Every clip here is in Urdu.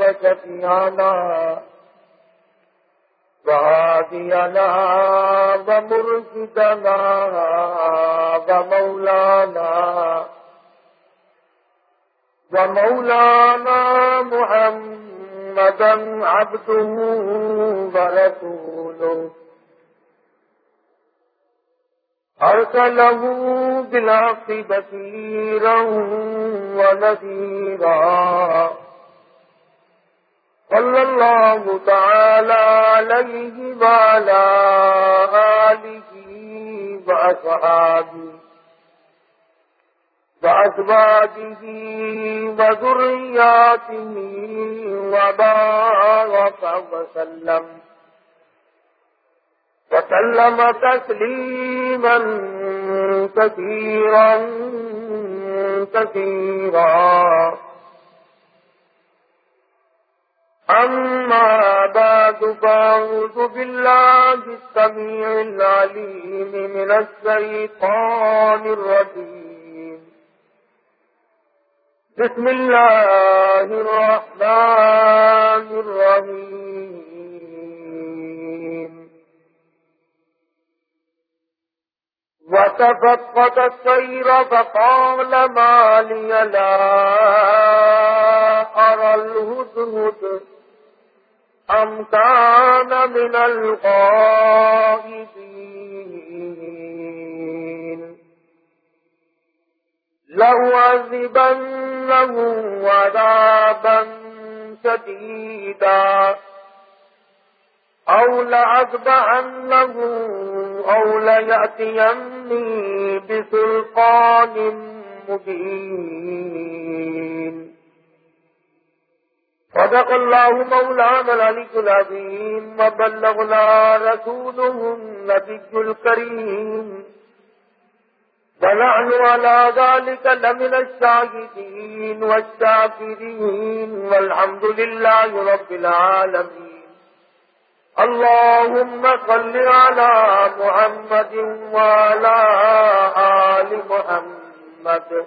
وكفنا لها وهادي لها ومرشد ومولانا ومولانا محمدا عبده ورسوله أرسله بالعقبة نيرا ونذيرا صلى الله تعالى عليه وعلى آله وأصحابه وأزواجه وذرياته وبارك وسلم. وسلم تسليما كثيرا كثيرا. أما بعد فأعوذ بالله السميع العليم من الشيطان الرجيم. بسم الله الرحمن الرحيم. وتفقد الطير فقال ما لي لا أرى الهدهد. أم كان من الغائبين لو عذبنه عذابا شديدا أو لأذبعنه أو ليأتيني بسلطان مبين صدق الله مولانا العلي العظيم وبلغنا رسوله النبي الكريم. ونحن على ذلك لمن الشاهدين والشاكرين. والحمد لله رب العالمين. اللهم صل على محمد وعلى آل محمد.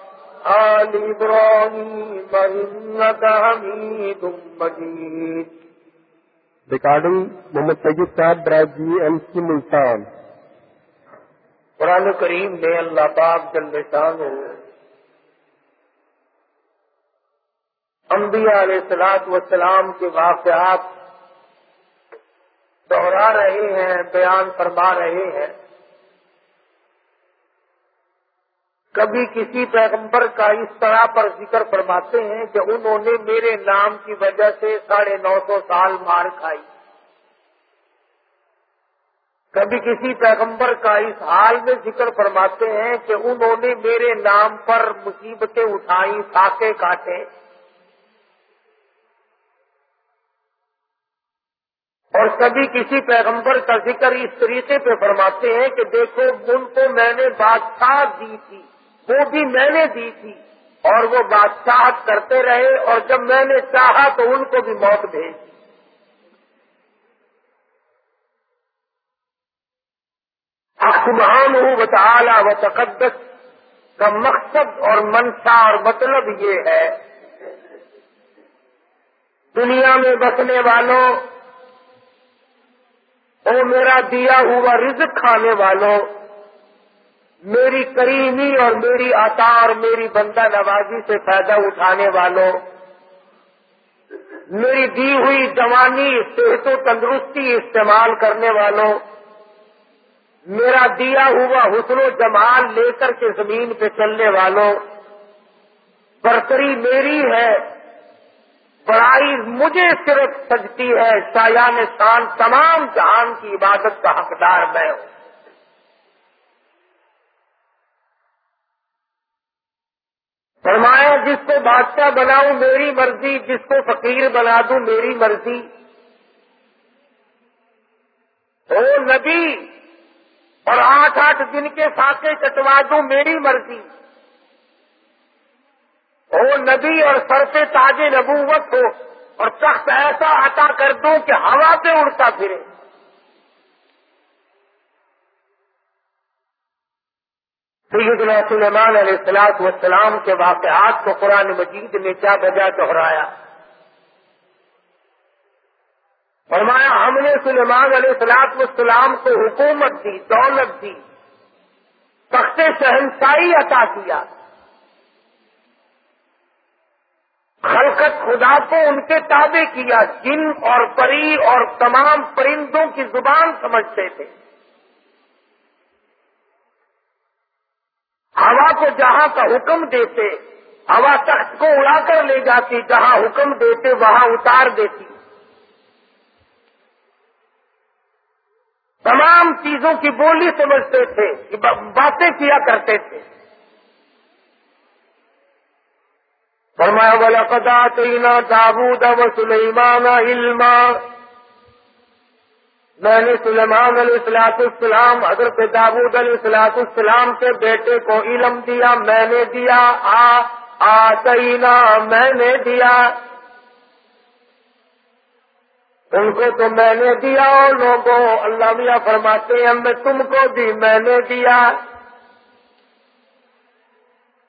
آل إبراهيم إنك حميد مجيد. ریکارڈنگ محمد سید صاحب جی ایم سی ملتان. قرآن کریم میں اللہ پاک جل شان انبیاء علیہ السلاط وسلام کے واقعات دوہرا رہے ہیں بیان فرما رہے ہیں۔ کبھی کسی پیغمبر کا اس طرح پر ذکر فرماتے ہیں کہ انہوں نے میرے نام کی وجہ سے ساڑھے نو سو سال مار کھائی۔ کبھی کسی پیغمبر کا اس حال میں ذکر فرماتے ہیں کہ انہوں نے میرے نام پر مصیبتیں اٹھائی ساکے کاٹے۔ اور کبھی کسی پیغمبر کا ذکر اس طریقے پہ فرماتے ہیں کہ دیکھو، ان کو میں نے بادشاہ دی تھی۔ وہ بھی میں نے دی تھی اور وہ بادشاہت کرتے رہے اور جب میں نے چاہا تو ان کو بھی موت بھیج دی۔ سبحان ہوں بتا و تقدس کا مقصد اور منشا اور مطلب یہ ہے، دنیا میں بسنے والوں، او میرا دیا ہوا رزق کھانے والوں میری کریمی اور میری عطا اور میری بندہ نوازی سے فائدہ اٹھانے والوں، میری دی ہوئی جوانی، صحت و تندرستی استعمال کرنے والوں، میرا دیا ہوا حسن و جمال لے کر کے زمین پہ چلنے والوں، برتری میری ہے، بڑائی مجھے صرف سجتی ہے شایان شان تمام جہان کی عبادت کا حقدار میں ہوں۔ فرمایا، جس کو بادشاہ بناؤں میری مرضی، جس کو فقیر بنا دوں میری مرضی. او نبی، اور آٹھ آٹھ دن کے ساکے کٹوا دوں میری مرضی. او نبی، اور سر پہ تاج نبوت ہو، اور تخت ایسا عطا کر دوں کہ ہوا پہ اڑتا پھرے. سیدنا سلیمان علیہ السلاط والسلام کے واقعات کو قرآن مجید نے کیا بجا دہرایا؟ فرمایا، ہم نے سلیمان علیہ السلاط والسلام کو حکومت دی، دولت دی تخت شہنشاہی عطا کیا۔ خلقت خدا کو ان کے تابع کیا، جن اور پری اور تمام پرندوں کی زبان سمجھتے تھے۔ ہوا کو جہاں کا حکم دیتے، ہوا تخت کو اڑا کر لے جاتی، جہاں حکم دیتے، وہاں اتار دیتی۔ تمام چیزوں کی بولی سمجھتے تھے باتیں کیا کرتے تھے۔ فرمایا والا قدا تینا دابود و سلیمان علما۔ میں نے سلیمان علیہ السلاط السلام حضرت داود علیہ السلاط السلام کے بیٹے کو علم دیا، میں نے دیا، آ آتینا میں نے دیا۔ ان کو تو میں نے دیا اور لوگوں، اللہ میاں فرماتے ہیں میں تم کو بھی میں نے دیا۔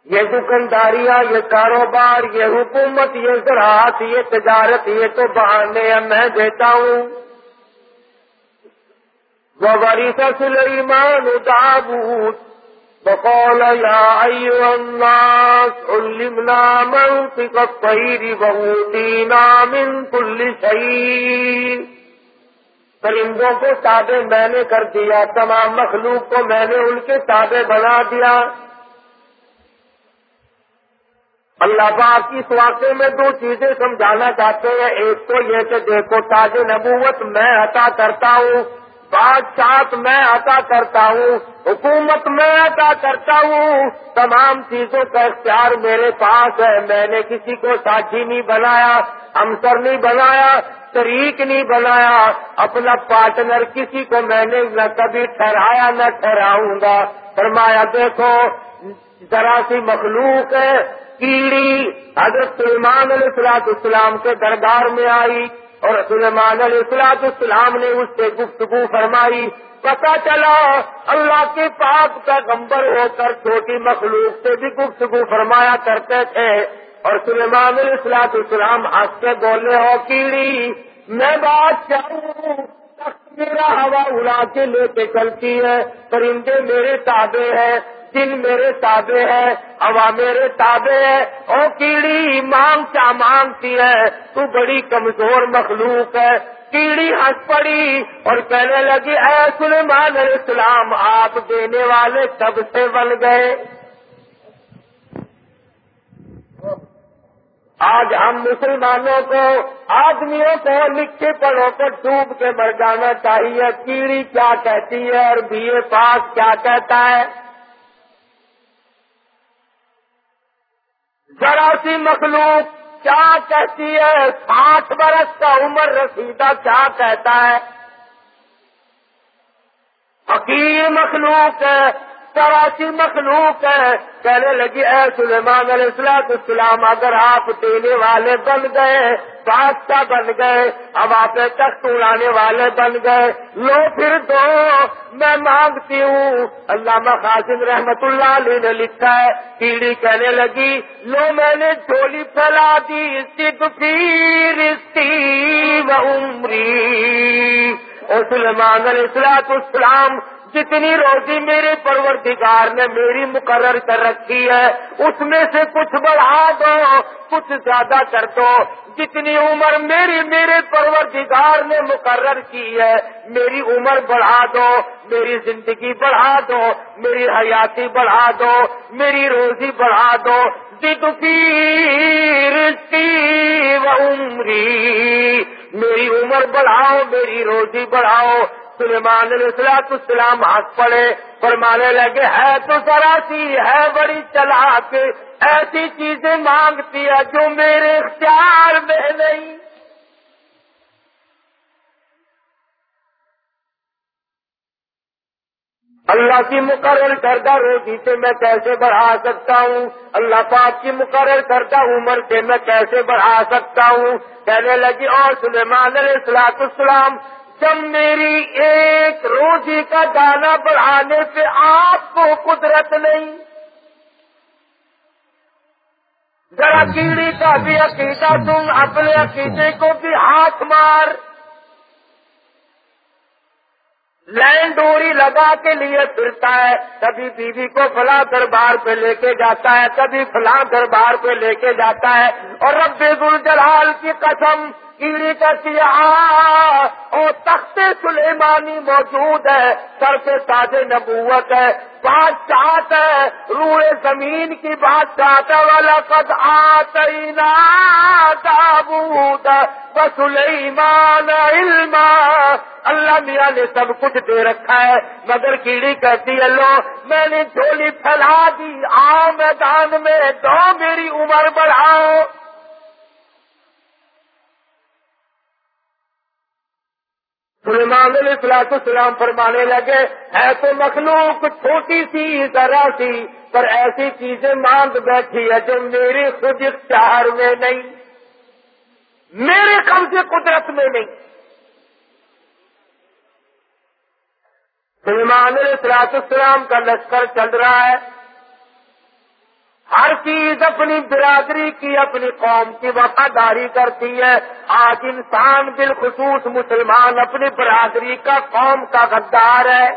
یہ دکانداریاں، یہ کاروبار، یہ حکومت، یہ زراعت، یہ تجارت، یہ تو بہانے میں دیتا ہوں۔ وورث سليمان داود وقال يا أيها الناس علمنا منطق الطير وأوتينا من كل شيء. پرندوں کو تابع میں نے کر دیا، تمام مخلوق کو میں نے ان کے تابع بنا دیا۔ اللہ پاک اس واقعے میں دو چیزیں سمجھانا چاہتے ہیں۔ ایک تو یہ کہ دیکھو، تاج نبوت میں عطا کرتا ہوں۔ بادشاہ میں عطا کرتا ہوں، حکومت میں عطا کرتا ہوں۔ تمام چیزوں کا اختیار میرے پاس ہے۔ میں نے کسی کو ساتھی نہیں بنایا، ہمسر نہیں بنایا، شریک نہیں بنایا۔ اپنا پارٹنر کسی کو میں نے نہ کبھی ٹھہرایا، نہ ٹھہراؤں گا۔ فرمایا، دیکھو، ذرا سی مخلوق ہے کیڑی حضرت سلمان علیہ السلاط اسلام کے دربار میں آئی۔ اور سلیمان علیہ السلاط السلام نے اس سے گفتگو فرمائی۔ پتا چلا، اللہ کے پاک کا گمبر ہو کر چھوٹی مخلوق سے بھی گفتگو فرمایا کرتے تھے۔ اور سلیمان علیہ السلاط السلام ہنس کے بولے، ہو کیڑی، میں بات چاہوں میرا ہوا اڑا کے لے کے چلتی ہے۔ پرندے میرے تابے ہیں۔ دن میرے تابے ہے ہوا میرے تابے ہے او کیڑی مانگ کیا مانگتی ہے؟ تو بڑی کمزور مخلوق ہے۔ کیڑی ہنس پڑی اور کہنے لگی، اے سلیمان علیہ السلام، آپ دینے والے سب سے بن گئے۔ آج ہم مسلمانوں کو، آدمیوں کو لکھے پڑھوں کو ڈوب کے مر جانا چاہیے۔ کیڑی کیا کہتی ہے اور بی اے پاس کیا کہتا ہے؟ ذرا سی مخلوق کیا کہتی ہے؟ ساٹھ برس کا عمر رسیدہ کیا کہتا ہے؟ حقیر مخلوق ہے تراسی مخلوق ہے۔ کہنے لگی، اے سلیمان علیہ السلام السلام، اگر آپ دینے والے بن گئے بادشاہ بن گئے اب آپ تخت اڑانے والے بن گئے۔ لو پھر دو، میں مانگتی ہوں۔ اللہ خاصم رحمت اللہ علیہ نے لکھا ہے کیڑی کہنے لگی، لو میں نے چولی پھیلا دی سکھ پیر عمری۔ اور سلیمان علیہ السلاط السلام جتنی روزی میرے پروردگار نے میری مقرر کر رکھی ہے، اس میں سے کچھ بڑھا دو، کچھ زیادہ کر دو۔ جتنی عمر میری، میرے پروردگار نے مقرر کی ہے، میری عمر بڑھا دو، میری زندگی بڑھا دو، میری حیاتی بڑھا دو، میری روزی بڑھا دو۔ عمری، میری عمر بڑھاؤ، میری روزی بڑھاؤ۔ سلیمان علیہ السلام ہاتھ پڑے فرمانے لگے، ہے تو ذرا سی، ہے بڑی چلا کے ایسی چیزیں مانگتی ہے جو میرے اختیار میں نہیں۔ اللہ کی مقرر کردہ روزی سے میں کیسے بڑھا سکتا ہوں؟ اللہ پاک کی مقرر کردہ عمر سے میں کیسے بڑھا سکتا ہوں؟ کہنے لگی، اور سلیمان علیہ السلاط السلام جب میری ایک روزی کا دانا بڑھانے سے آپ کو قدرت نہیں۔ ذرا کیڑی کا بھی عقیدہ تم اپنے عقیدے کو بھی ہاتھ مار۔ لین ڈوری لگا کے لیے پھرتا ہے، کبھی بیوی کو فلاں دربار پہ لے کے جاتا ہے، کبھی فلاں دربار پہ لے کے جاتا ہے۔ اور رب جلال کی قسم کیڑی کا کیا اور تخت سلیمانی موجود ہے۔ سر پہ تاج نبوت ہے۔ بات چاہت ہے۔ روئے زمین کی بات چاہتا والا قد آئی تابوت سلیمان علم اللہ میاں نے سب کچھ دے رکھا ہے، مگر کیڑی کہتی ہے، لو، میں نے چولی پھیلا دی، آؤ میدان میں، دو میری عمر بڑھاؤ۔ سلیمان علیہ السلاط السلام فرمانے لگے، ہے تو مخلوق چھوٹی سی، ذرا سی، پر ایسی چیزیں مانگ بیٹھی ہے جو میری خود اختیار میں نہیں۔ میرے کم سے قدرت میں نہیں۔ سلیمان علیہ السلام کا لشکر چل رہا ہے۔ ہر چیز اپنی برادری کی، اپنی قوم کی وفاداری کرتی ہے۔ آج انسان بالخصوص مسلمان اپنی برادری کا، قوم کا غدار ہے۔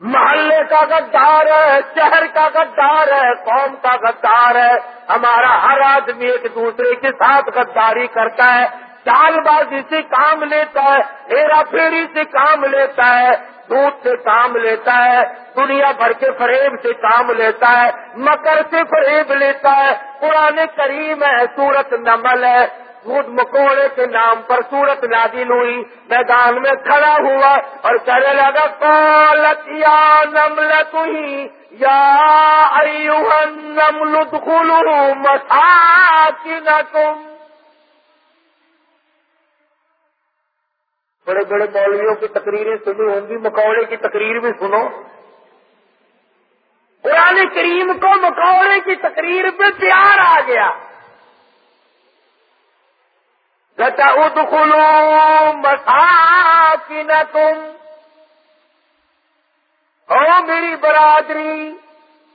محلے کا غدار ہے، شہر کا غدار ہے، قوم کا غدار ہے۔ ہمارا ہر آدمی ایک دوسرے کے ساتھ غداری کرتا ہے۔ چال بازی سے کام لیتا ہے، ہیرا پھیری سے کام لیتا ہے، دودھ سے کام لیتا ہے، دنیا بھر کے فریب سے کام لیتا ہے، مکر سے فریب لیتا ہے۔ قرآن کریم ہے، سورت نمل ہے۔ دودھ مکوڑے کے نام پر سورت نادل ہوئی، میدان میں کھڑا ہوا اور کہنے لگا کالت یا نملت ہی یا نمل مساکنکم۔ بڑے بڑے مولویوں کی تقریریں سنی ہوں گی، مکوڑے کی تقریر بھی سنو۔ قرآن کریم کو مکوڑے کی تقریر پہ پیار آ گیا۔ لتا ادخلو تم او میری برادری،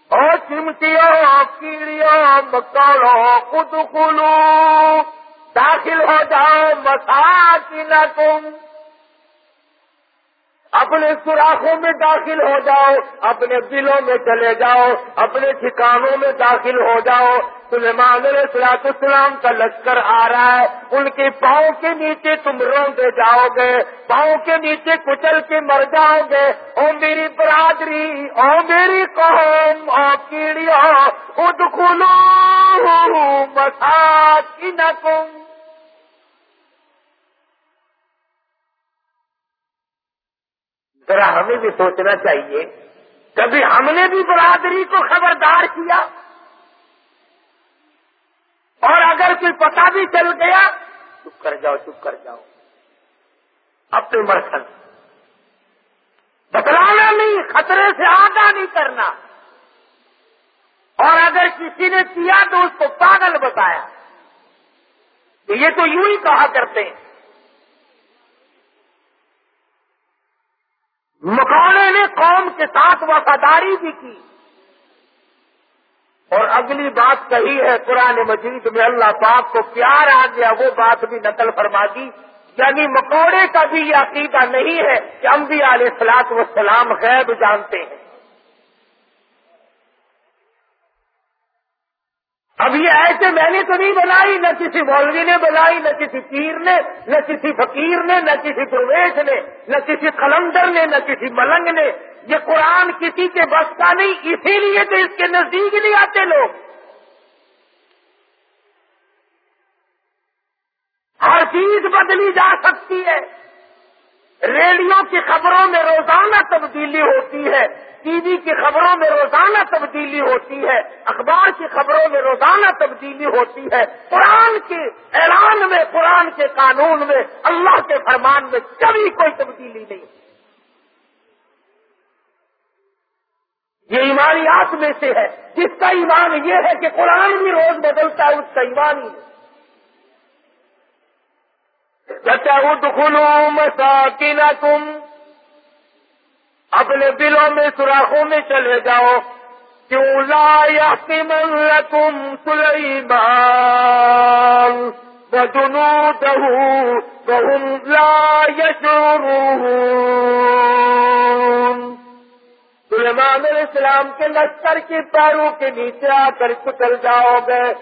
او چمٹیوں کیڑیوں مکوڑوں ادخلو داخل ہو جاؤ مساکن تم اپنے سوراخوں میں داخل ہو جاؤ، اپنے دلوں میں چلے جاؤ، اپنے ٹھکانوں میں داخل ہو جاؤ۔ سلیمان علیہ سلاط السلام کا لشکر آ رہا ہے، ان کے پاؤں کے نیچے تم روندے جاؤ گے، پاؤں کے نیچے کچل کے مر جاؤ گے۔ او میری برادری، او میری قوم، او کیڑیوں خود کھلو مساکینکم ذرا ہمیں بھی سوچنا چاہیے۔ کبھی ہم نے بھی برادری کو خبردار کیا۔ اور اگر کوئی پتا بھی چل گیا، چپ کر جاؤ، چپ کر جاؤ۔ اپنے مرسل بتلانا نہیں، خطرے سے آگاہ نہیں کرنا۔ اور اگر کسی نے کیا تو اس کو پاگل بتایا۔ تو یہ تو یوں ہی کہا کرتے ہیں۔ مکانے نے قوم کے ساتھ وفاداری بھی کی۔ اور اگلی بات کہی ہے قرآن مجید میں اللہ پاک کو پیار آ گیا، وہ بات بھی نقل فرما دی۔ یعنی مکوڑے کا بھی یہ عقیدہ نہیں ہے کہ انبیاء علیہ السلاط وسلام غیب جانتے ہیں اب یہ ایسے میں نے تو نہیں بنائی، نہ کسی مولوی نے بنائی، نہ کسی پیر نے، نہ کسی فقیر نے، نہ کسی پرویش نے، نہ کسی قلندر نے، نہ کسی ملنگ نے۔ یہ قرآن کسی کے بس کا نہیں، اسی لیے تو اس کے نزدیک نہیں آتے لوگ۔ ہر چیز بدلی جا سکتی ہے۔ ریڈیو کی خبروں میں روزانہ تبدیلی ہوتی ہے، ٹی وی کی خبروں میں روزانہ تبدیلی ہوتی ہے، اخبار کی خبروں میں روزانہ تبدیلی ہوتی ہے۔ قرآن کے اعلان میں، قرآن کے قانون میں، اللہ کے فرمان میں کبھی کوئی تبدیلی نہیں۔ یہ ایمانیات میں سے ہے۔ جس کا ایمان یہ ہے کہ قرآن بھی روز بدلتا ہے، اس کا ایمان ہی نہیں۔ خلو مساکین تم اپنے دلوں میں، سوراخوں میں چلے جاؤ۔ کیوں لا یحتمن لکم سلیمان۔ وجنوده وهم لا يشعرون سلیمان علیہ السلام کے لشکر کے پیروں کے نیچے آ کر کچل جاؤ گے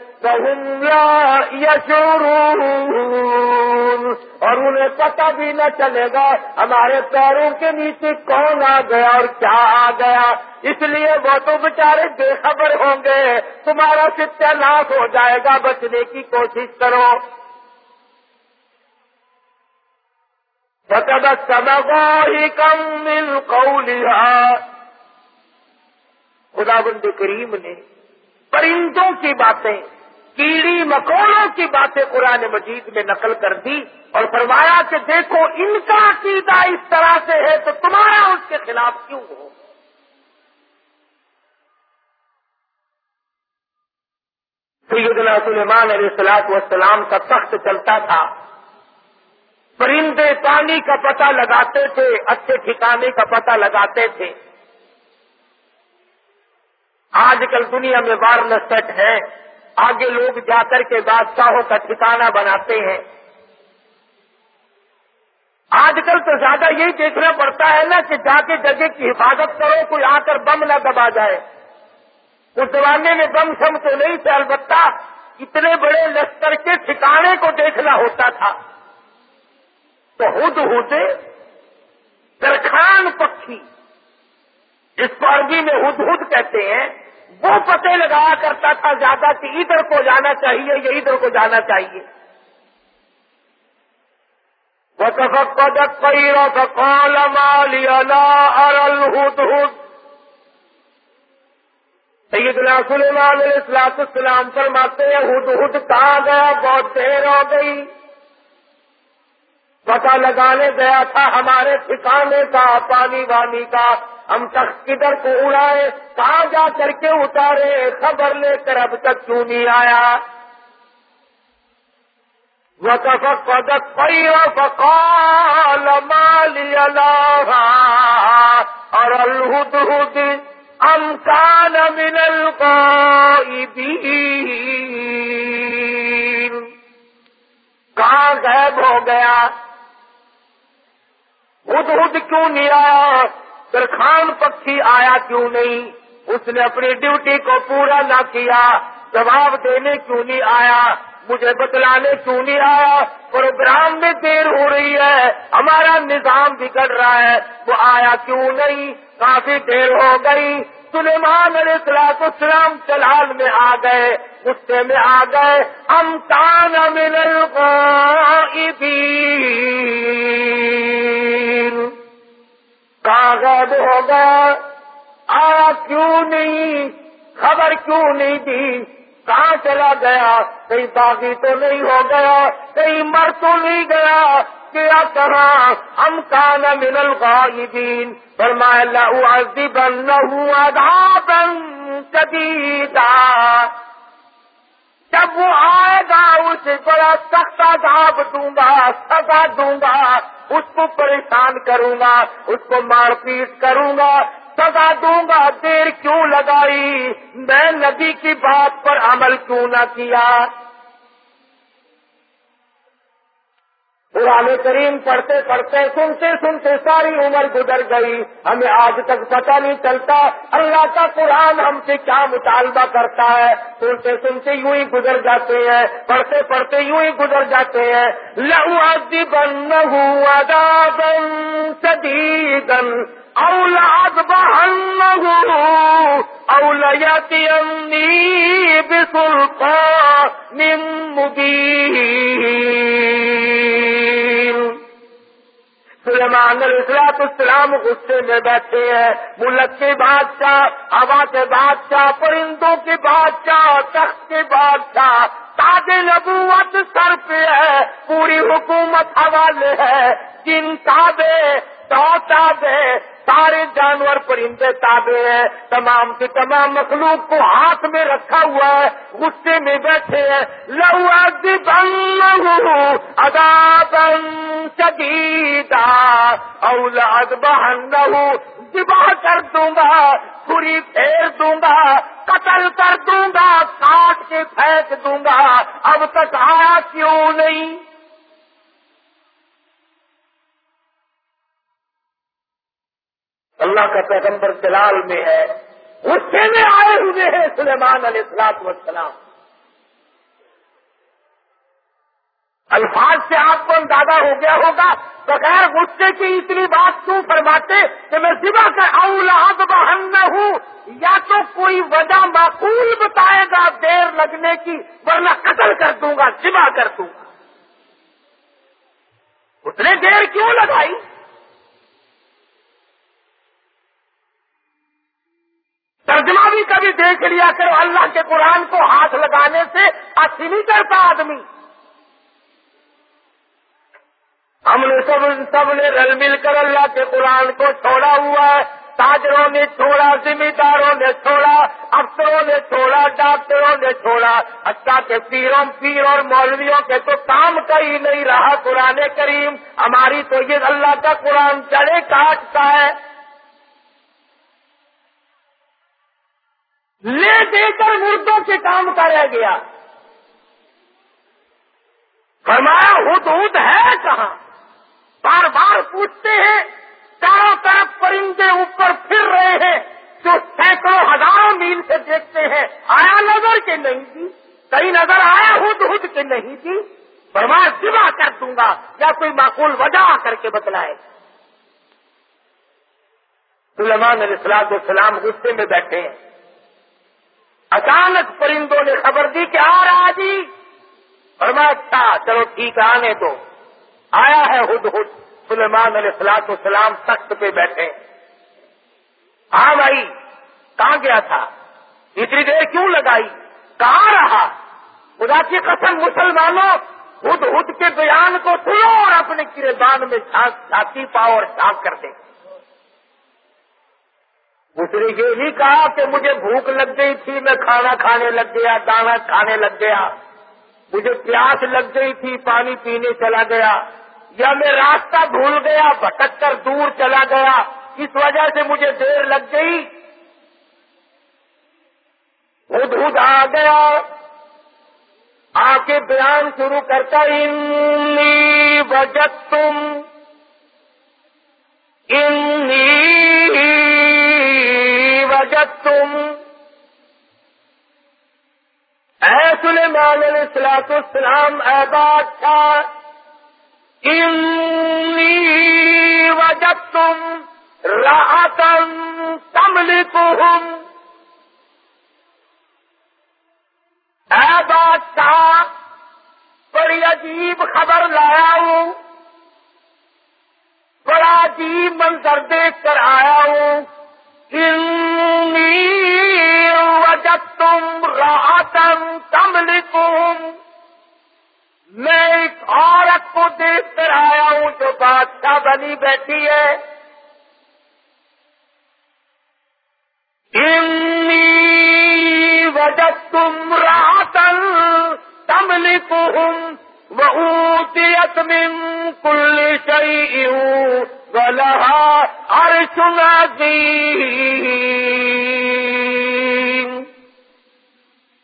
اور انہیں پتہ بھی نہ چلے گا ہمارے پیروں کے نیچے کون آ گیا اور کیا آ گیا۔ اس لیے وہ تو بےچارے بے خبر ہوں گے۔ تمہارا ستیہ ناش ہو جائے گا، بچنے کی کوشش کرو۔ ہی کم مل قولها۔ خدا بند کریم نے پرندوں کی باتیں، کیڑی مکوڑوں کی باتیں قرآن مجید میں نقل کر دی اور فرمایا کہ دیکھو ان کا عقیدہ اس طرح سے ہے تو تمہارا اس کے خلاف کیوں ہو؟ سیدنا سلیمان علیہ السلاط والسلام کا تخت چلتا تھا۔ پرندے پانی کا پتہ لگاتے تھے، اچھے ٹھکانے کا پتہ لگاتے تھے۔ آج کل دنیا میں وائرلیس سیٹ ہے۔ آگے لوگ جا کر کے بادشاہوں کا ٹھکانا بناتے ہیں۔ آج کل تو زیادہ یہی دیکھنا پڑتا ہے نا کہ جا کے جگہ کی حفاظت کرو، کوئی آ کر بم نہ دبا جائے۔ اس زمانے میں بم شم تو نہیں تھے، البتہ اتنے بڑے لشکر کے ٹھکانے کو دیکھنا ہوتا تھا۔ تو ہد ہد درخان پکھی جس کو عربی میں ہد ہد کہتے ہیں۔ وہ پتے لگایا کرتا تھا، زیادہ کہ ادھر کو جانا چاہیے یا ادھر کو جانا چاہیے۔ سیدنا سلیمان علیہ السلام فرماتے ہیں ہد ہد کہاں گیا؟ بہت دیر ہو گئی۔ پتا لگانے گیا تھا ہمارے ٹھکانے کا، پانی وانی کا۔ ہم تک کدھر کو اڑائے، کہاں جا کر کے اتارے؟ خبر لے کر اب تک کیوں نہیں آیا؟ وہ پی مالی اور الہد ہد ام کان من کہاں غائب ہو گیا؟ ہد ہد کیوں نہیں آیا؟ ترخان پکھی آیا کیوں نہیں؟ اس نے اپنی ڈیوٹی کو پورا نہ کیا۔ جواب دینے کیوں نہیں آیا؟ مجھے بتلانے کیوں نہیں آیا؟ پروگرام میں دیر ہو رہی ہے۔ ہمارا نظام بگڑ رہا ہے۔ وہ آیا کیوں نہیں؟ کافی دیر ہو گئی۔ سلیمان علیہ السلام اسلام چلال میں آ گئے، غصے میں آ گئے ہم تان مل کہاں غائب ہو گیا آیا کیوں نہیں؟ خبر کیوں نہیں دی؟ کہاں چلا گیا؟ کہیں باغی تو نہیں ہو گیا، کہیں مر تو نہیں گیا کیا کہاں ہم کان من الغائبین۔ فرمایا اللہ عذابا شدیدا۔ جب وہ آئے گا اسے بڑا سخت عذاب دوں گا، سزا دوں گا۔ اس کو پریشان کروں گا، اس کو مار پیٹ کروں گا۔ سزا دوں گا، دیر کیوں لگائی؟ میں نبی کی بات پر عمل کیوں نہ کیا؟ قرآن کریم پڑھتے پڑھتے سنتے سنتے ساری عمر گزر گئی۔ ہمیں آج تک پتہ نہیں چلتا اللہ کا قرآن ہم سے کیا مطالبہ کرتا ہے۔ سنتے سنتے یوں ہی گزر جاتے ہیں، پڑھتے پڑھتے یوں ہی گزر جاتے ہیں۔ لہو آدی بن ہوا بن اولاد بہن اولیتی بسلطان مبین علماء علیہ اسلام غصے میں بیٹھے ہیں۔ ملک کے بادشاہ، ہوا کے بادشاہ، پرندوں کے بادشاہ تخت کے بادشاہ۔ تاج نبوت سر پہ ہے، پوری حکومت حوالے ہے۔ جن تابے دو تابے سارے جانور پرندے تابے ہیں۔ تمام کی تمام مخلوق کو ہاتھ میں رکھا ہوا ہے، غصے میں بیٹھے ہیں۔ لو بن ادا بن شدیدا اولاد بہن ذبح کر دوں گا پوری پھیر دوں گا، قتل کر دوں گا کاٹ کے پھینک دوں گا۔ اب تک آیا کیوں نہیں؟ اللہ کا پیغمبر جلال میں ہے، غصے میں آئے ہوئے ہیں سلیمان علیہ السلام وسلام الفاظ سے آپ کو اندازہ ہو گیا ہوگا، بغیر غصے کی اتنی بات کیوں فرماتے کہ میں ذبح کر اولاد بہن میں ہوں یا تو کوئی وجہ معقول بتائے گا دیر لگنے کی، ورنہ قتل کر دوں گا ذبح کر دوں گا۔ اتنے دیر کیوں لگائی؟ ترجمہ بھی کبھی دیکھ لیا کرو اللہ کے قرآن کو ہاتھ لگانے سے اچھی نہیں کرتا آدمی۔ ہم نے سب سب نے رل مل کر اللہ کے قرآن کو چھوڑا ہوا ہے۔ تاجروں نے چھوڑا ذمہ داروں نے چھوڑا، افسروں نے چھوڑا، ڈاکٹروں نے چھوڑا۔ اچھا کے پیروں، پیر اور مولویوں کے تو کام کہیں نہیں رہا قرآن کریم۔ ہماری تو یہ اللہ کا قرآن چڑے کاٹتا ہے۔ لے دے کر مردوں سے کام کرا گیا۔ فرمایا ہد ہد ہے کہاں؟ بار بار پوچھتے ہیں، چاروں طرف پرندے اوپر پھر رہے ہیں، جو سینکڑوں ہزاروں میل سے دیکھتے ہیں۔ آیا نظر کے نہیں تھی کئی نظر آیا ہد ہد کے نہیں تھی فرمایا سوا کر دوں گا یا کوئی معقول وجہ آ کر کے بتلائے۔ سلمان علیہ السلام السلام غصے میں بیٹھے ہیں۔ اچانک پرندوں نے خبر دی کہ آ رہا جی۔ اور میں اچھا چلو ٹھیک آنے دو۔ آیا ہے ہد ہد۔ سلیمان علیہ السلاط السلام تخت پہ بیٹھے۔ ہاں بھائی، کہاں گیا تھا؟ اتنی دیر کیوں لگائی؟ کہاں رہا؟ خدا کی قسم، مسلمانوں خود خود کے بیان کو سنو اور اپنے کردان میں چھاتی پاؤ اور چھاپ کر دیں اس نے یہ نہیں کہا کہ مجھے بھوک لگ گئی تھی، میں کھانا کھانے لگ گیا دانا کھانے لگ گیا۔ مجھے پیاس لگ گئی تھی، پانی پینے چلا گیا۔ یا میں راستہ بھول گیا، بھٹک کر دور چلا گیا۔ اس وجہ سے مجھے دیر لگ گئی۔ خود خود آ گیا۔ آ کے بیان شروع کرتا انی تم انی تم اے سلیمان علیہ السلاط السلام اے بادشاہ، انی وجب تم راہتم تملکہم۔ اے بادشاہ، بڑی عجیب خبر لایا ہوں بڑا عجیب منظر دیکھ کر آیا ہوں۔ انی وجب تم راہتم تملکہم میں ایک عورت کو دیکھ کر آیا ہوں جو بادشاہ بنی بیٹھی ہے. انی وجد تم راتن تملی تم بہت من کل شعی ہوں عرش عظیم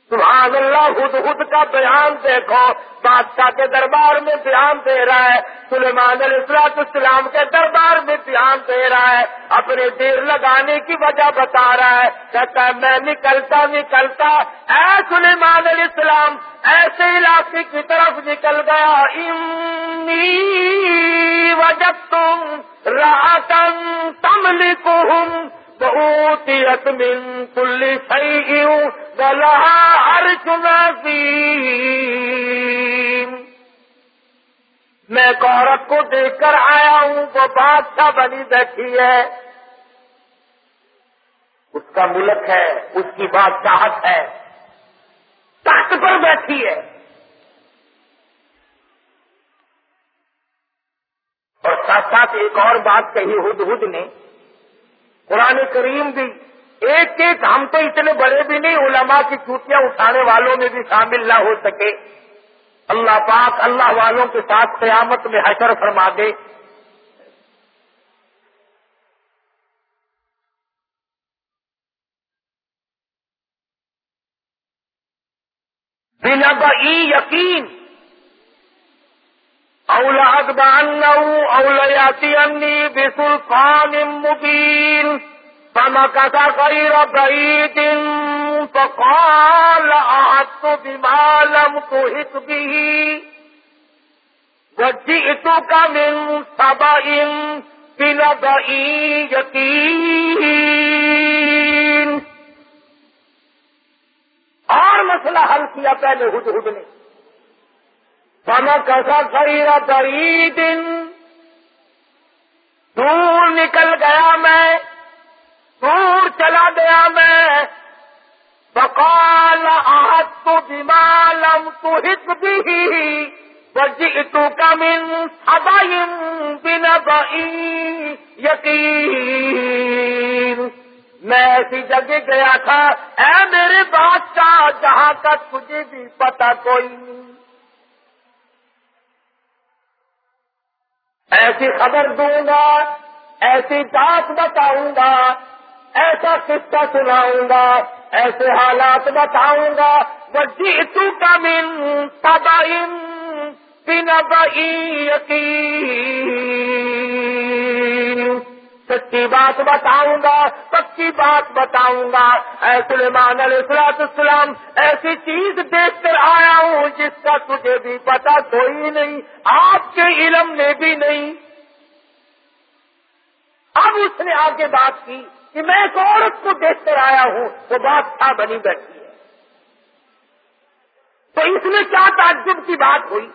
سبحان اللہ خود خود کا بیان دیکھو۔ بادشاہ کے دربار میں بیان دے رہا ہے۔ سلیمان علیہ السلاط السلام کے دربار میں بیان دے رہا ہے۔ اپنے دیر لگانے کی وجہ بتا رہا ہے۔ کہتا ہے، میں نکلتا نکلتا اے سلیمان علیہ السلام، ایسے علاقے کی طرف نکل گیا۔ وجب تم راتن تملی بہت من کل سی بلہا عرش نظیم میں ایک کو دیکھ کر آیا ہوں، وہ بادشاہ بنی بیٹھی ہے۔ اس کا ملک ہے، اس کی بادشاہت ہے۔ تخت پر بیٹھی ہے۔ اور ساتھ ساتھ ایک اور بات کہی ہد ہد نے قرآن کریم بھی ایک ایک ہم تو اتنے بڑے بھی نہیں، علماء کی چوٹیاں اٹھانے والوں میں بھی شامل نہ ہو سکے۔ اللہ پاک اللہ والوں کے ساتھ قیامت میں حشر فرما دے۔ بنا بئی یقین۔ اولاد بان اولیاتی انی بسلطان مبین فمكث غير بعيد فقال أعدت بما لم تهت به وجئتك من سبأ بنبأ يقين اور مسئلہ حل کیا پہلے ہد ہد نے پما خیر دن دور نکل گیا میں، دور چلا گیا میں بکال آہت تو بیمالم تو ہت بھی بجی تو کمن ابائن بن یقین. میں ایسی جگہ گیا تھا، اے میرے بادشاہ، جہاں کا تجھے بھی پتا کوئی نہیں. ایسی خبر دوں گا، ایسی بات بتاؤں گا، ایسا قصہ سناؤں گا، ایسے حالات بتاؤں گا۔ بجی تو کمن تبائن یقین سچی بات بتاؤں گا پکی بات بتاؤں گا۔ اے سلیمان علیہ السلام السلام ایسی چیز دیکھ کر آیا ہوں جس کا تجھے بھی پتا کوئی نہیں، آپ کے علم میں بھی نہیں۔ اب اس نے آگے بات کی کہ میں ایک عورت کو دیکھ کر آیا ہوں، وہ بات تھا بنی بیٹھی ہے تو اس میں کیا تعجب کی بات ہوئی؟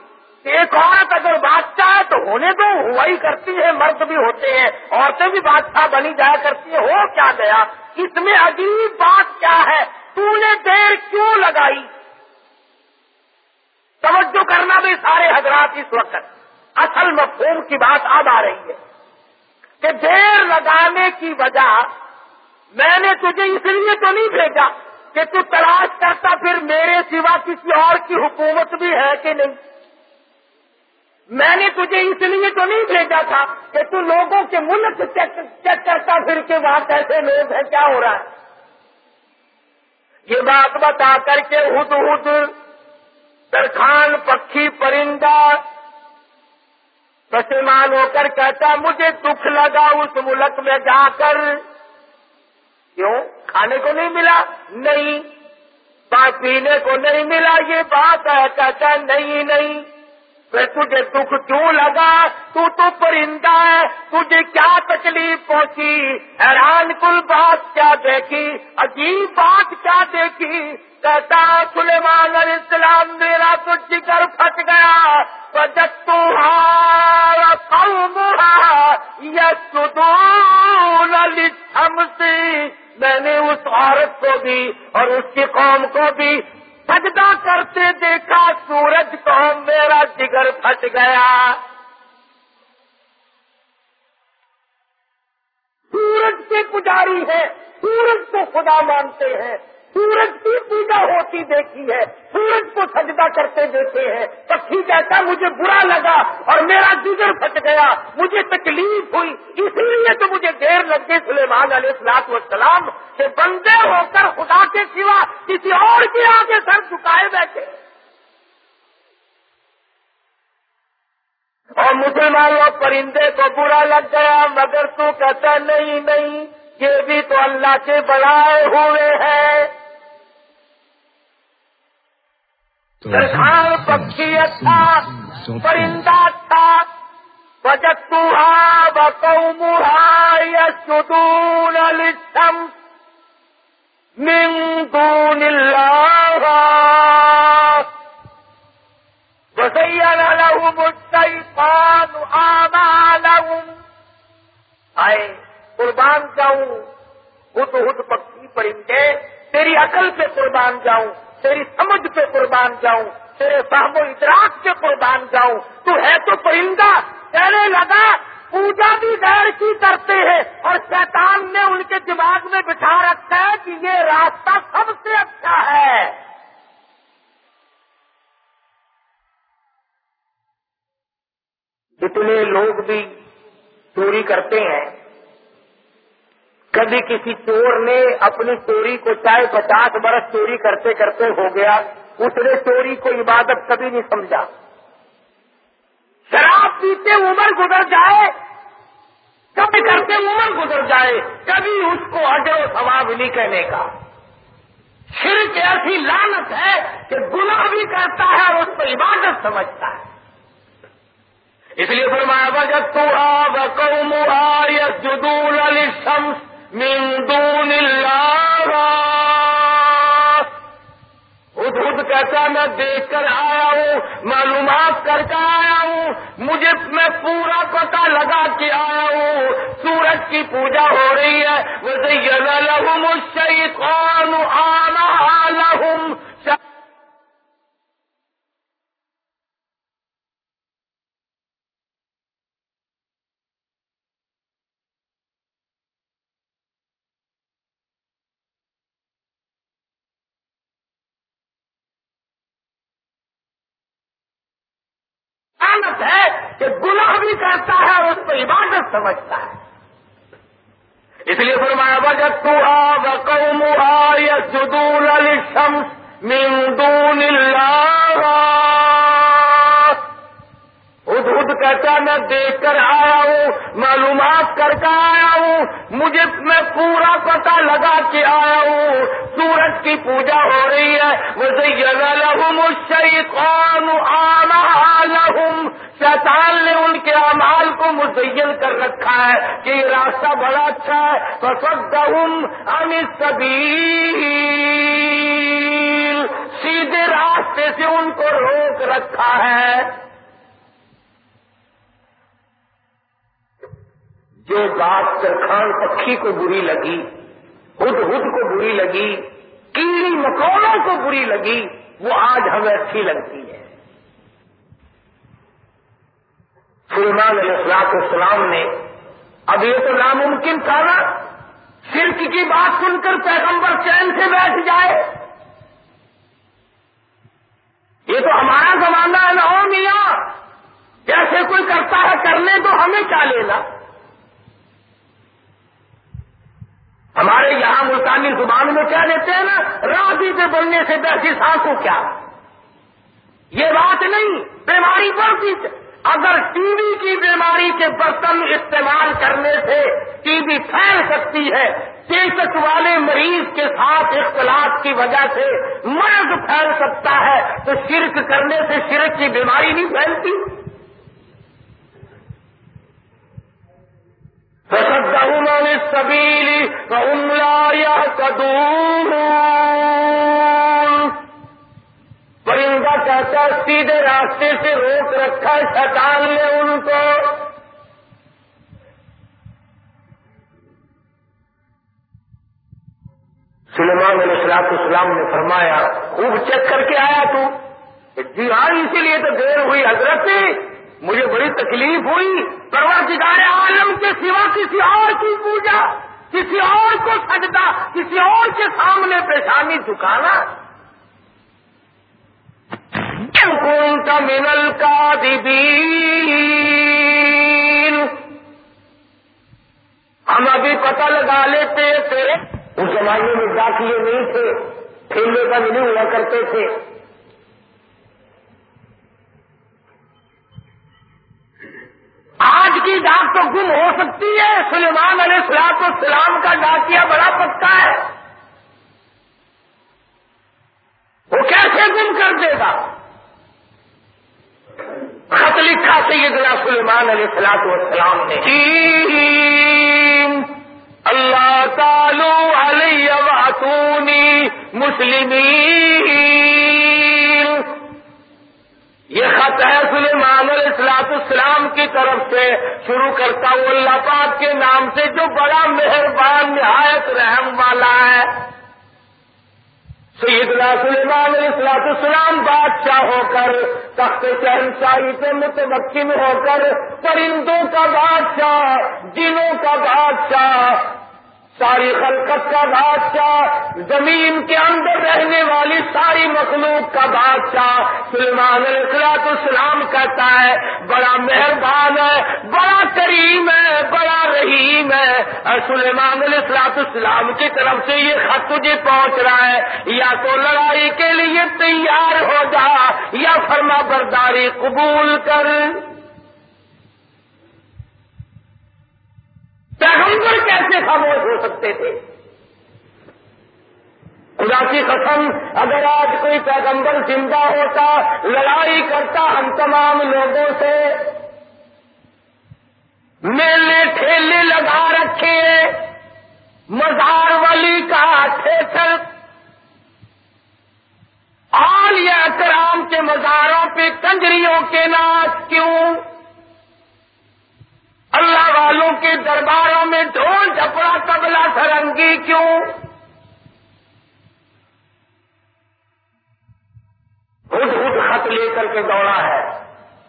ایک عورت اگر بادشاہ ہے تو ہونے تو ہوا ہی کرتی ہے، مرد بھی ہوتے ہیں، عورتیں بھی بادشاہ بنی جایا کرتی ہیں، ہو کیا گیا؟ اس میں عجیب بات کیا ہے؟ تو نے دیر کیوں لگائی؟ توجہ کرنا بھی سارے حضرات اس وقت۔ اصل مفہوم کی بات اب آ رہی ہے کہ دیر لگانے کی وجہ میں نے تجھے اس لیے تو نہیں بھیجا کہ تو تلاش کرتا، پھر میرے سوا کسی اور کی حکومت بھی ہے کہ نہیں؟ میں نے تجھے اس لیے تو نہیں بھیجا تھا کہ تو لوگوں کے ملک چیک کرتا پھر کے وہاں کیسے لوگ ہیں، کیا ہو رہا ہے۔ یہ بات بتا کر کے ہد ہد درخان، پکھی، پرندہ پسمان ہو کر کہتا، مجھے دکھ لگا اس ملک میں جا کر۔ کیوں؟ کھانے کو نہیں ملا؟ نہیں۔ بات پینے کو نہیں ملا، یہ بات ہے، کہتا، نہیں نہیں۔ پھر تجھے دکھ کیوں لگا؟ تو تو پرندہ ہے، تجھے کیا تکلیف پہنچی؟ حیران کل بات کیا دیکھی؟ عجیب بات کیا دیکھی؟ کہتا سلیمان علیہ السلام، میرا تو جگر پھٹ گیا۔ تو یس ہم سے میں نے اس عورت کو بھی اور اس کی قوم کو بھی سجدہ کرتے دیکھا سورج کو میرا جگر پھٹ گیا۔ سورج سے پجاری ہے، سورج کو خدا مانتے ہیں۔ سورج کی پوجا ہوتی دیکھی ہے۔ سورج کو سجدہ کرتے دیکھے ہیں۔ پکھی کہتا مجھے برا لگا اور میرا جگر پھٹ گیا۔ مجھے تکلیف ہوئی۔ اسی لیے تو مجھے دیر لگ گئی سلیمان علیہ السلاط والسلام کہ بندے ہو کر خدا کے سوا کسی اور کے آگے سر چکائے بیٹھے۔ اور مسلمانوں پرندے کو برا لگ گیا، مگر تو کہتا نہیں نہیں، یہ بھی تو اللہ کے بنائے ہوئے ہیں۔ پکھی اچھا پرندہ تھا بجتو بقومها يسجدون للشمس من دون الله وزين لهم الشيطان آمالهم۔ آئے قربان جاؤں۔ ہد ہد پکی پرندے تیری عقل پہ قربان جاؤں۔ تیری سمجھ پہ قربان جاؤں، تیرے فہم و ادراک پہ قربان جاؤں۔ تو ہے تو پرندہ کہنے لگا پوجا بھی غیر کی کرتے ہیں اور شیطان نے ان کے دماغ میں بٹھا رکھا ہے کہ یہ راستہ سب سے اچھا ہے۔ جتنے لوگ بھی چوری کرتے ہیں کبھی کسی چور نے اپنی چوری کو چاہے پچاس برس چوری کرتے کرتے ہو گیا اس نے چوری کو عبادت کبھی نہیں سمجھا۔ شراب پیتے عمر گزر جائے، کبھی کرتے عمر گزر جائے، کبھی اس کو اجر و ثواب نہیں کہنے کا۔ شرک ایسی لانت ہے کہ گناہ بھی کرتا ہے اور اس کو عبادت سمجھتا ہے۔ اس لیے فرمایا وجہ تو آب قوم جدول علی شمس من دون اللہ۔ خود خود کہتا میں دیکھ کر آیا ہوں، معلومات کر کے آیا ہوں، مجھے میں پورا پتا لگا کے آیا ہوں۔ سورج کی پوجا ہو رہی ہے۔ ویسے یہ لہم الشیطان آنا لہم ہے کہ گناہ بھی کرتا ہے اور اس کو عبادت سمجھتا ہے۔ اس لیے فرمایا وجہ تو آب قوم جدول علی شمس من اللہ خود خود کہتا میں دیکھ کر آیا ہوں معلومات کر کے آیا ہوں۔ مجھے میں پورا پتا لگا کے آیا ہوں۔ سورج کی پوجا ہو رہی ہے۔ ویسے لہم الشیطان لہم شیطان نے ان کے امال کو مزین کر رکھا ہے کہ یہ راستہ بڑا اچھا ہے۔ تو سب امت سبھی سیدھے راستے سے ان کو روک رکھا ہے۔ جو بات ترخان پکھی کو بری لگی ہد ہد کو بری لگی، کیڑی مکوڑوں کو بری لگی، وہ آج ہمیں اچھی لگتی ہے۔ سلمان علیہ السلاط السلام نے، اب یہ تو ناممکن تھا نا، شرک کی بات سن کر پیغمبر چین سے بیٹھ جائے۔ یہ تو ہمارا زمانہ ہے نا میاں جیسے کوئی کرتا ہے، کرنے تو ہمیں کیا لینا؟ ہمارے یہاں ملتانی زبان میں کیا لیتے ہیں نا؟ راضی پہ بولنے سے بیٹھی کو کیا؟ یہ بات نہیں، بیماری بڑھتی اگر ٹی وی کی بیماری کے برتن استعمال کرنے سے ٹی وی پھیل سکتی ہے چیتک والے مریض کے ساتھ اختلاف کی وجہ سے مرض پھیل سکتا ہے، تو شرک کرنے سے شرک کی بیماری نہیں پھیلتی۔ سبیلی لا کدور پرندہ کہتا سیدھے راستے سے روک رکھا شیطان نے ان کو۔ سلمان علیہ السلاط اسلام نے فرمایا، خوب چیک کر کے آیا تو؟ جی ہاں اسی لیے تو دیر ہوئی، حضرت۔ مجھے بڑی تکلیف ہوئی۔ پروردگار عالم کے سوا کسی اور کی پوجا، کسی اور کو سجدہ، کسی اور کے سامنے پیشانی جھکانا۔ کون کا منل کا ہم ابھی پتہ لگا لیتے تھے۔ اس زمانے میں داخلے نہیں تھے ٹھیلے کا نہیں ہوا کرتے تھے۔ آج کی ڈاک تو گم ہو سکتی ہے۔ سلیمان علیہ السلام تو سلام کا ڈاکیا بڑا پکا ہے۔ وہ کیسے گم کر دے گا؟ خط لکھا سیدنا سلیمان علیہ السلام والسلام نے۔ اللہ تعالو علیہ واتونی مسلمین۔ یہ خط ہے سلیمان علیہ السلاط السلام کی طرف سے شروع کرتا ہوں۔ اللہ پاک کے نام سے جو بڑا مہربان، نہایت رحم والا ہے۔ سیدنا سلیمان علیہ السلام بادشاہ ہو کر، تخت شہنشاہی پہ متمکن ہو کر، پرندوں کا بادشاہ، جنوں کا بادشاہ ساری خلقت کا بادشاہ، زمین کے اندر رہنے والی ساری مخلوق کا بادشاہ سلمان الخلاط السلام کہتا ہے، بڑا مہربان ہے، بڑا کریم ہے، بڑا رحیم ہے۔ اور سلیمان الخلاط السلام کی طرف سے یہ خط تجھے پہنچ رہا ہے، یا تو لڑائی کے لیے تیار ہو جا، یا فرما برداری قبول کر۔ پیغمبر کیسے خاموش ہو سکتے تھے؟ خدا کی قسم، اگر آج کوئی پیغمبر زندہ ہوتا، لڑائی کرتا ہم تمام لوگوں سے، میلے ٹھیلے لگا رکھے، مزار والی کا تھیٹر آل یا کرام کے مزاروں پہ کنجریوں کے ناچ کیوں؟ اللہ والوں کے درباروں میں ڈھول جھپڑا تبلا سرنگی کیوں؟ اٹھ اٹھ خط لے کر کے دوڑا ہے۔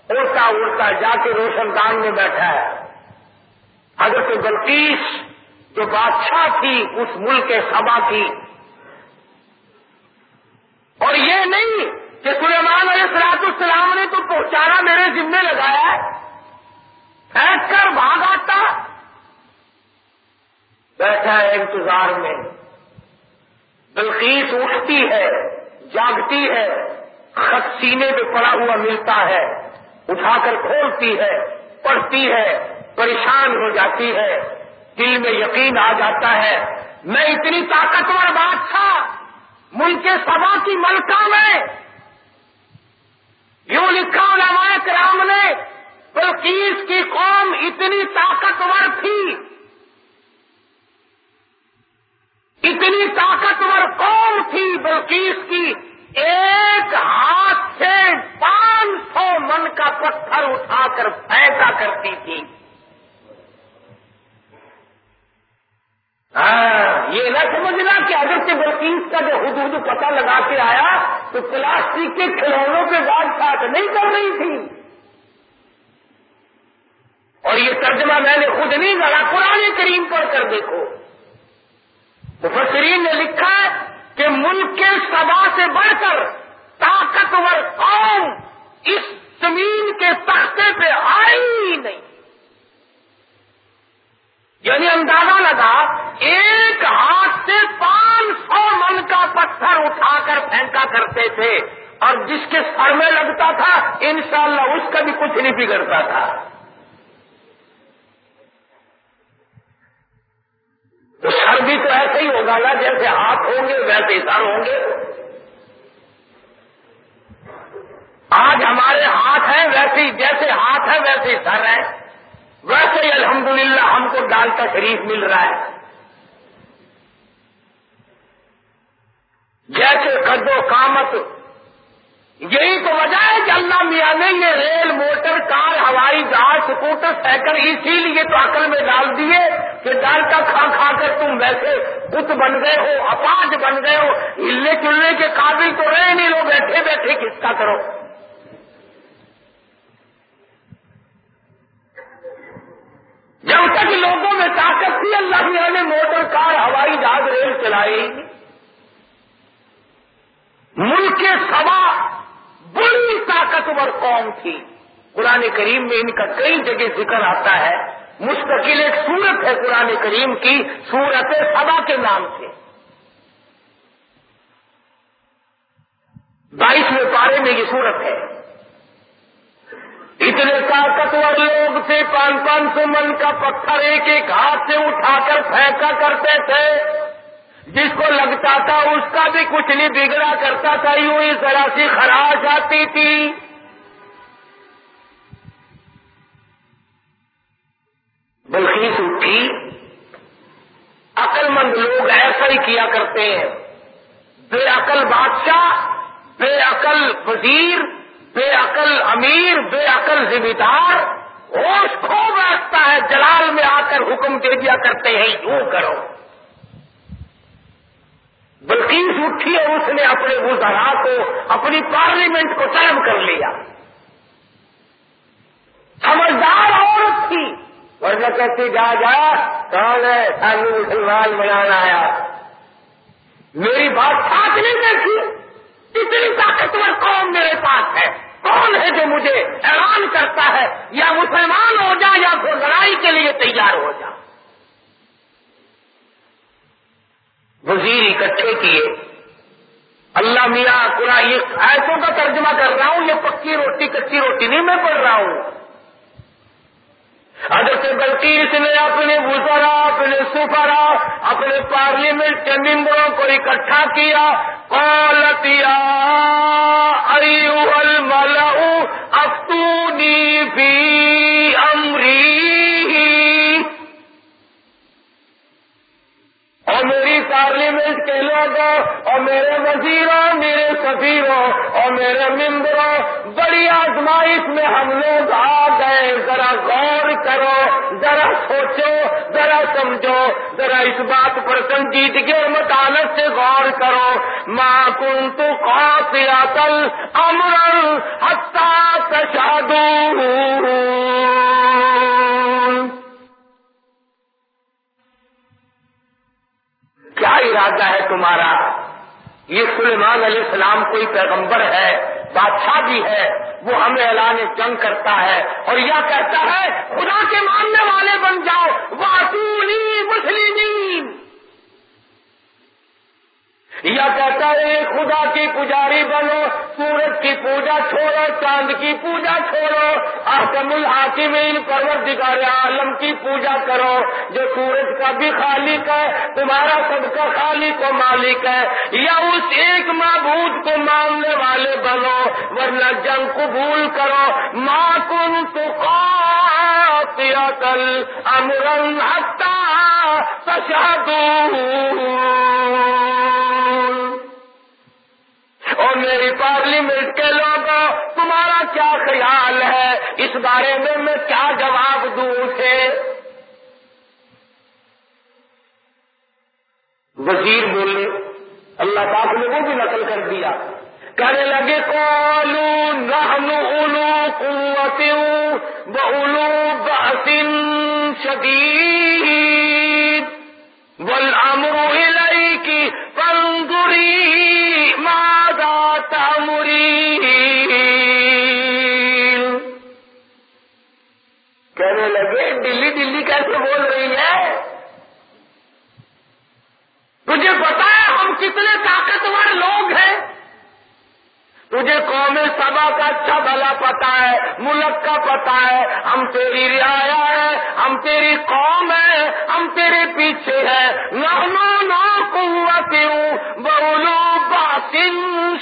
اڑتا اڑتا جا کے روشن دان میں بیٹھا ہے۔ حضرت بلکیش جو بادشاہ تھی، اس ملک کے سبا کی۔ اور یہ نہیں کہ سلیمان علیہ السلاط السلام نے تو پہنچانا میرے ذمے لگایا ہے۔ پھینک کر بھاگ آتا۔ بیٹھا ہے انتظار میں۔ بلقیس اٹھتی ہے، جاگتی ہے، خط سینے پہ پڑا ہوا ملتا ہے۔ اٹھا کر کھولتی ہے، پڑھتی ہے، پریشان ہو جاتی ہے۔ دل میں یقین آ جاتا ہے، میں اتنی طاقتور بات تھا، ملک سبا کی ملکہ میں۔ یوں لکھا علماء کرام نے بلکیس کی قوم اتنی طاقتور تھی۔ اتنی طاقتور قوم تھی بلکیس کی۔ ایک ہاتھ سے پانچ سو من کا پتھر اٹھا کر پھینکا کرتی تھی۔ ہاں، یہ نہ سمجھنا کہ اگر سے بلکیس کا جو حدود پتہ لگا کے آیا تو پلاسٹک کے کھلونوں کے بعد ساتھ نہیں کر رہی تھی۔ اور یہ ترجمہ میں نے خود نہیں کرا قرآن کریم پڑھ کر دیکھو۔ مفسرین نے لکھا کہ ملک کے سبا سے بڑھ کر طاقتور قوم اس زمین کے تختے پہ آئی ہی نہیں۔ یعنی اندازہ لگا، ایک ہاتھ سے پانچ سو من کا پتھر اٹھا کر پھینکا کرتے تھے اور جس کے سر میں لگتا تھا، انشاءاللہ اس کا بھی کچھ نہیں بگڑتا تھا تو سر بھی تو ایسے ہی ہوگا نا، جیسے ہاتھ ہوں گے، ویسے ہی سر ہوں گے۔ آج ہمارے ہاتھ ہیں، ویسے ہی، جیسے ہاتھ ہیں، ویسے ہی سر ہیں۔ ویسے ہی الحمدللہ ہم کو ڈال کا شریف مل رہا ہے۔ جیسے قدو کامت یہی تو وجہ ہے کہ اللہ میاں نے یہ ریل موٹر کار ہوائی جہاز سکوٹر سائیکل اسی لیے تو عقل میں ڈال دیے کہ ڈال کا کھا کھا کر تم ویسے بت بن گئے ہو، اپاج بن گئے ہو۔ ہلنے چلنے کے قابل تو رہے نہیں لو بیٹھے بیٹھے کس کا کرو؟ جب تک لوگوں میں طاقت تھی، اللہ میاں نے موٹر کار، ہوائی جہاز، ریل چلائی۔ ملک کے سوا بڑی طاقتور قوم تھی۔ قرآن کریم میں ان کا کئی جگہ ذکر آتا ہے۔ مستقل ایک سورت ہے قرآن کریم کی۔ سورت سبا کے نام سے۔ بائیسویں پارے میں یہ سورت ہے۔ اتنے طاقتور لوگ تھے پانچ پانچ سو من کا پتھر ایک ایک ہاتھ سے اٹھا کر پھینکا کرتے تھے۔ جس کو لگتا تھا اس کا بھی کچھ نہیں بگڑا کرتا تھا، یوں ہی ذرا سی خراش آتی تھی بلخیس اٹھی عقل مند لوگ ایسا ہی کیا کرتے ہیں بے عقل بادشاہ بے عقل وزیر بے عقل امیر بے عقل ذمہ دار ہوش کھو بیٹھتا ہے جلال میں آ کر حکم دے دیا کرتے ہیں یوں کرو بلکیس اٹھی اور اس نے اپنے وزرا کو اپنی پارلیمنٹ کو طلب کر لیا سمجھدار عورت تھی ورنہ کہتی جا جا کون ہے سانو مسلمان بنانا آیا۔ میری بات ساتھ نہیں دیکھی اتنی طاقتور قوم میرے پاس ہے۔ کون ہے جو مجھے اعلان کرتا ہے؟ یا مسلمان ہو جا یا پھر لڑائی کے لیے تیار ہو جا۔ وزیر اکٹھے کیے۔ اللہ میاں قرآن یہ ایسوں کا ترجمہ کر رہا ہوں، یہ پکی روٹی، کچی روٹی نہیں میں پڑھ رہا ہوں۔ حضرت بلکیس نے اپنے وزرا، اپنے سفرا اپنے پارلیمنٹ کے ممبروں کو اکٹھا کیا۔ قالتیا ایوہ الملعو افتونی فی امری۔ اور میری پارلیمنٹ کے لوگوں اور میرے وزیروں، میرے سفیروں اور میرے ممبروں، بڑی آزمائش میں ہم لوگ آ گئے۔ ذرا غور کرو، ذرا سوچو، ذرا سمجھو، ذرا اس بات پر سنجیدگی اور مطالب سے غور کرو۔ ماں کن تو قاتل امر حتہ تشادو کیا ارادہ ہے تمہارا؟ یہ سلیمان علیہ السلام کوئی پیغمبر ہے، بادشاہ بھی ہے، وہ ہمیں اعلان جنگ کرتا ہے اور یہ کہتا ہے، خدا کے ماننے والے بن جاؤ واسونی مسلمین یا کہتا ہے خدا کی پجاری بنو، سورج کی پوجا چھوڑو، چاند کی پوجا چھوڑو آسم الحاکمین، پروردگار عالم کی پوجا کرو، جو سورج کا بھی خالق ہے، تمہارا سب کا خالق و مالک ہے، یا اس ایک معبود کو ماننے والے بنو، ورنہ جنگ قبول کرو ماں کن تو کل امرن حتا تشہدون اور میری پارلیمنٹ کے لوگوں، تمہارا کیا خیال ہے؟ اس بارے میں میں کیا جواب دوں اسے؟ وزیر بولے، اللہ پاک نے وہ بھی نقل کر دیا۔ کہنے لگے کولو نحنو اولو قوت بولو بحسن شدید۔ کا اچھا بھلا پتا ہے، ملک کا پتا ہے۔ ہم تیری رعایا ہے، ہم تیری قوم ہے، ہم تیرے پیچھے ہے۔ نو نو قوت بولو باطن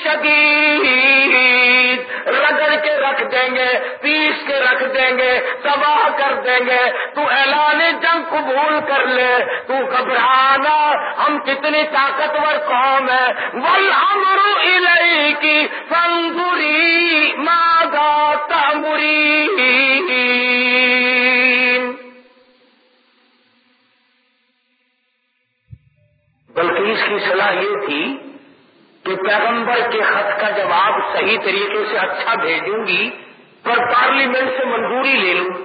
شدید۔ رگڑ کے رکھ دیں گے، پیس کے رکھ دیں گے، تباہ کر دیں گے۔ تو اعلان جنگ قبول کر لے۔ تو گھبرانا، ہم کتنی طاقتور قوم ہے ول امرو الہی کی فنگری مادا تمری بلکہ اس کی صلاح یہ تھی کہ پیغمبر کے خط کا جواب صحیح طریقے سے اچھا بھیجوں گی۔ پر پارلیمنٹ سے منظوری لے لوں،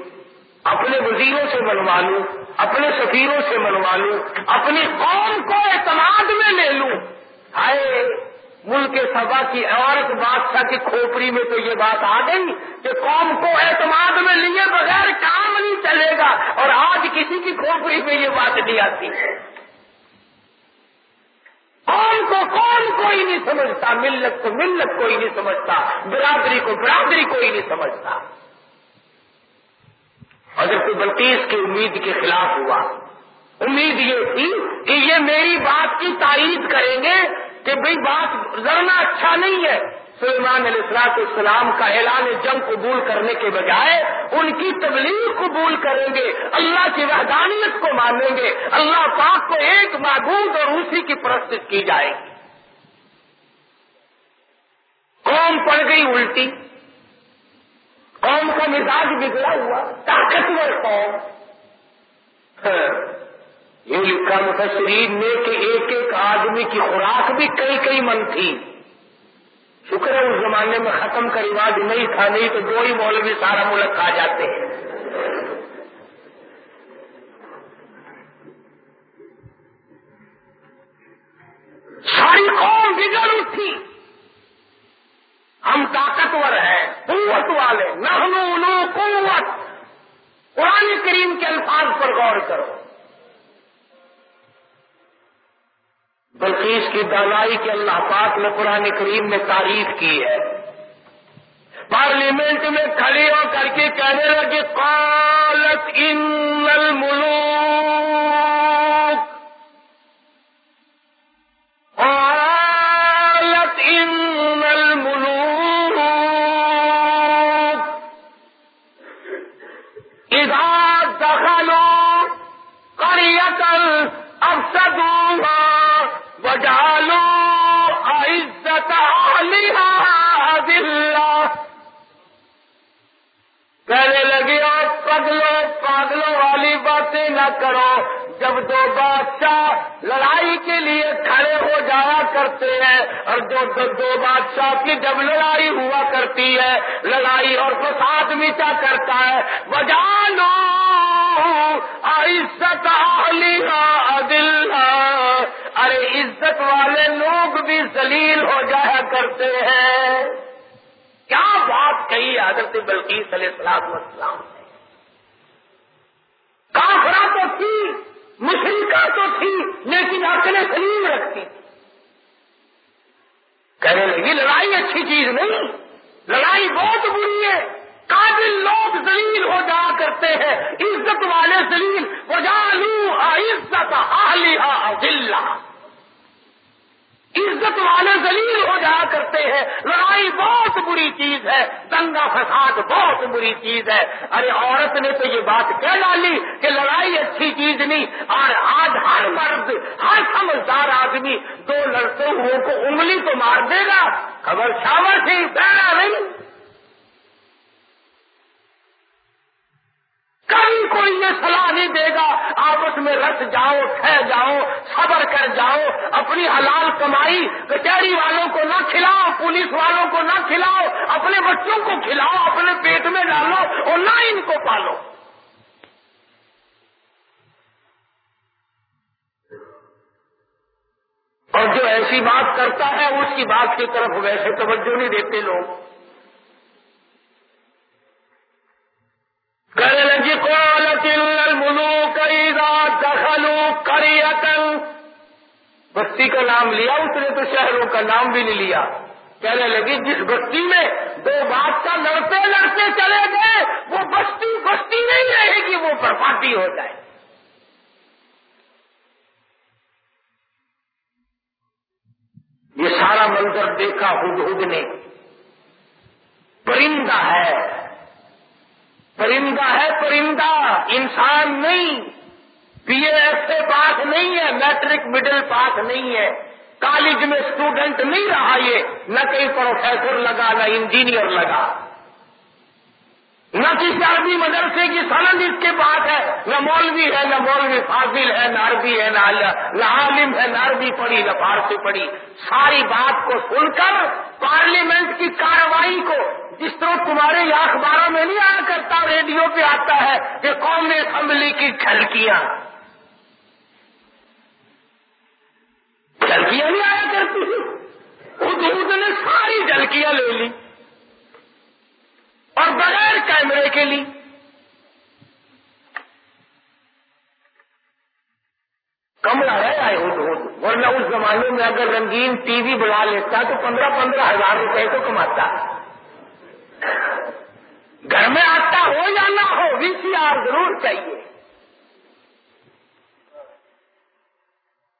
اپنے وزیروں سے منوا لوں، اپنے سفیروں سے منوا لوں، اپنی قوم کو اعتماد میں لے لوں۔ ہائے، ملک سبا کی عورت بادشاہ کی کھوپڑی میں تو یہ بات آ گئی کہ قوم کو اعتماد میں لیے بغیر کام نہیں چلے گا اور آج کسی کی کھوپڑی میں یہ بات نہیں آتی۔ قوم کو قوم کوئی نہیں سمجھتا، ملت کو ملت کوئی نہیں سمجھتا، برادری کو برادری کوئی نہیں سمجھتا۔ حضرت بلتیس کی امید کے خلاف ہوا۔ امید یہ تھی کہ یہ میری بات کی تائید کریں گے کہ بھئی بات ذرنا اچھا نہیں ہے۔ سلمان علیہ السلاط السلام کا اعلان جنگ قبول کرنے کے بجائے ان کی تبلیغ قبول کریں گے، اللہ کی وحدانیت کو مانیں گے، اللہ پاک کو ایک معبود اور اسی کی پرست کی جائے گی۔ قوم پڑ گئی الٹی، قوم کا مزاج بگڑا ہوا، طاقتور قوم۔ ہاں، یہ لکھا مفسرین نے کہ ایک ایک آدمی کی خوراک بھی کئی کئی من تھی۔ شکر ہے، اس زمانے میں ختم کا رواج نہیں تھا، نہیں تو دو ہی مولوی سارا ملک کھا جاتے ہیں۔ ساری قوم بگڑ اٹھی۔ ہم طاقتور ہیں، قوت والے۔ نہ قوت۔ قرآن کریم کے الفاظ پر غور کرو۔ بلکہ اس کی دانائی کے اللہ پاک نے قرآن کریم میں تعریف کی ہے۔ پارلیمنٹ میں کھڑے ہو کر کے کہنے لگے، قالت ان الملوک۔ کہنے لگی اور پگلو پاگلوں والی باتیں نہ کرو۔ جب دو بادشاہ لڑائی کے لیے کھڑے ہو جایا کرتے ہیں اور جو دو, دو بادشاہ کی جب لڑائی ہوا کرتی ہے لڑائی اور فساد میٹا کرتا ہے بجا لو عزت عدل ارے عزت والے لوگ بھی ذلیل ہو جایا کرتے ہیں۔ کیا بات کہی حضرت بلکیس علیہ السلام السلام کافرا تو تھی مشرقہ تو تھی، لیکن اپنے سلیم رکھتی۔ تھی کہنے لگی، لڑائی اچھی چیز نہیں، لڑائی بہت بری ہے۔ قابل لوگ زلیل ہو جایا کرتے ہیں۔ عزت والے زلیل ہو جا لوں عزت عزت والے ذلیل ہو جایا کرتے ہیں۔ لڑائی بہت بری چیز ہے۔ دنگا فساد بہت بری چیز ہے۔ ارے عورت نے تو یہ بات کہہ ڈالی کہ لڑائی اچھی چیز نہیں۔ اور آج ہر مرد، ہر سمجھدار آدمی دو لڑتے ہوئے کو انگلی تو مار دے گا۔ خبر شاور تھی پہلا نہیں۔ کبھی کوئی یہ صلاح نہیں دے گا، آپس میں رس جاؤ، کھہ جاؤ، صبر کر جاؤ، اپنی حلال کمائی، کچہری والوں کو نہ کھلاؤ، پولیس والوں کو نہ کھلاؤ، اپنے بچوں کو کھلاؤ، اپنے پیٹ میں ڈالو اور نہ ان کو پالو۔ اور جو ایسی بات کرتا ہے، اس کی بات کی طرف ویسے توجہ نہیں دیتے لوگ۔ بستی کا نام لیا، اس نے تو شہروں کا نام بھی نہیں لیا۔ کہنے لگی، جس بستی میں دو بادشاہ لڑتے لڑتے چلے گئے، وہ بستی بستی نہیں رہے گی، وہ بربادی ہو جائے۔ یہ سارا منظر دیکھا ہد ہد نے۔ پرندہ ہے۔ پرندہ ہے پرندہ، انسان نہیں۔ بی اے ایس سے پاس نہیں ہے، میٹرک مڈل پاس نہیں ہے۔ کالج میں اسٹوڈنٹ نہیں رہا یہ، نہ کہیں پروفیسر لگا، نہ انجینئر لگا۔ نہ کسی عربی مدرسے کی سند اس کے پاس ہے، نہ مولوی ہے، نہ مولوی فاضل ہے، نہ عربی ہے، نہ عالم ہے، نہ عربی پڑھی، نہ فارسی پڑھی۔ ساری بات کو سن کر پارلیمنٹ کی کاروائی کو جس طرح تمہارے یا اخباروں میں نہیں آیا کرتا، ریڈیو پہ آتا ہے کہ قومی اسمبلی کی کھلکیاں جھلکیاں نہیں آیا کرتی۔ خود خود نے ساری جھلکیاں لے لی۔ اور بغیر کیمرے کے لی۔ کم نہ رہے آئے ہو ورنہ اس زمانے میں اگر رنگین ٹی وی بنا لیتا تو پندرہ پندرہ ہزار روپے تو کماتا۔ ہے گھر میں آتا ہو یا نہ ہو وی سی آر ضرور چاہیے۔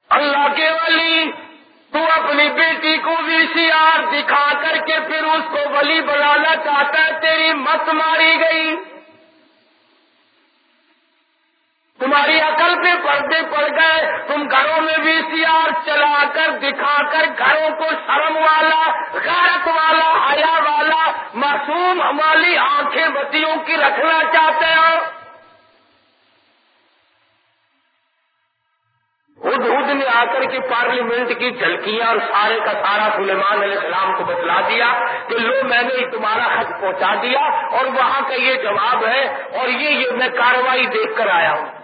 اللہ کے ولی، تو اپنی بیٹی کو وی سی آر دکھا کر کے پھر اس کو ولی بنانا چاہتا ہے، تیری مت ماری گئی۔ تمہاری عقل پہ پردے پڑ گئے، تم گھروں میں وی سی آر چلا کر دکھا کر گھروں کو شرم والا، غیرت والا، حیا والا، معصوم ہماری آنکھیں بتیوں کی رکھنا چاہتے ہو؟ آدمی آ کر کے پارلیمنٹ کی جھلکیاں اور سارے کا سارا سلیمان علیہ السلام کو بتلا دیا کہ لو میں نے تمہارا خط پہنچا دیا اور وہاں کا یہ جواب ہے اور یہ یہ میں کاروائی دیکھ کر آیا ہوں۔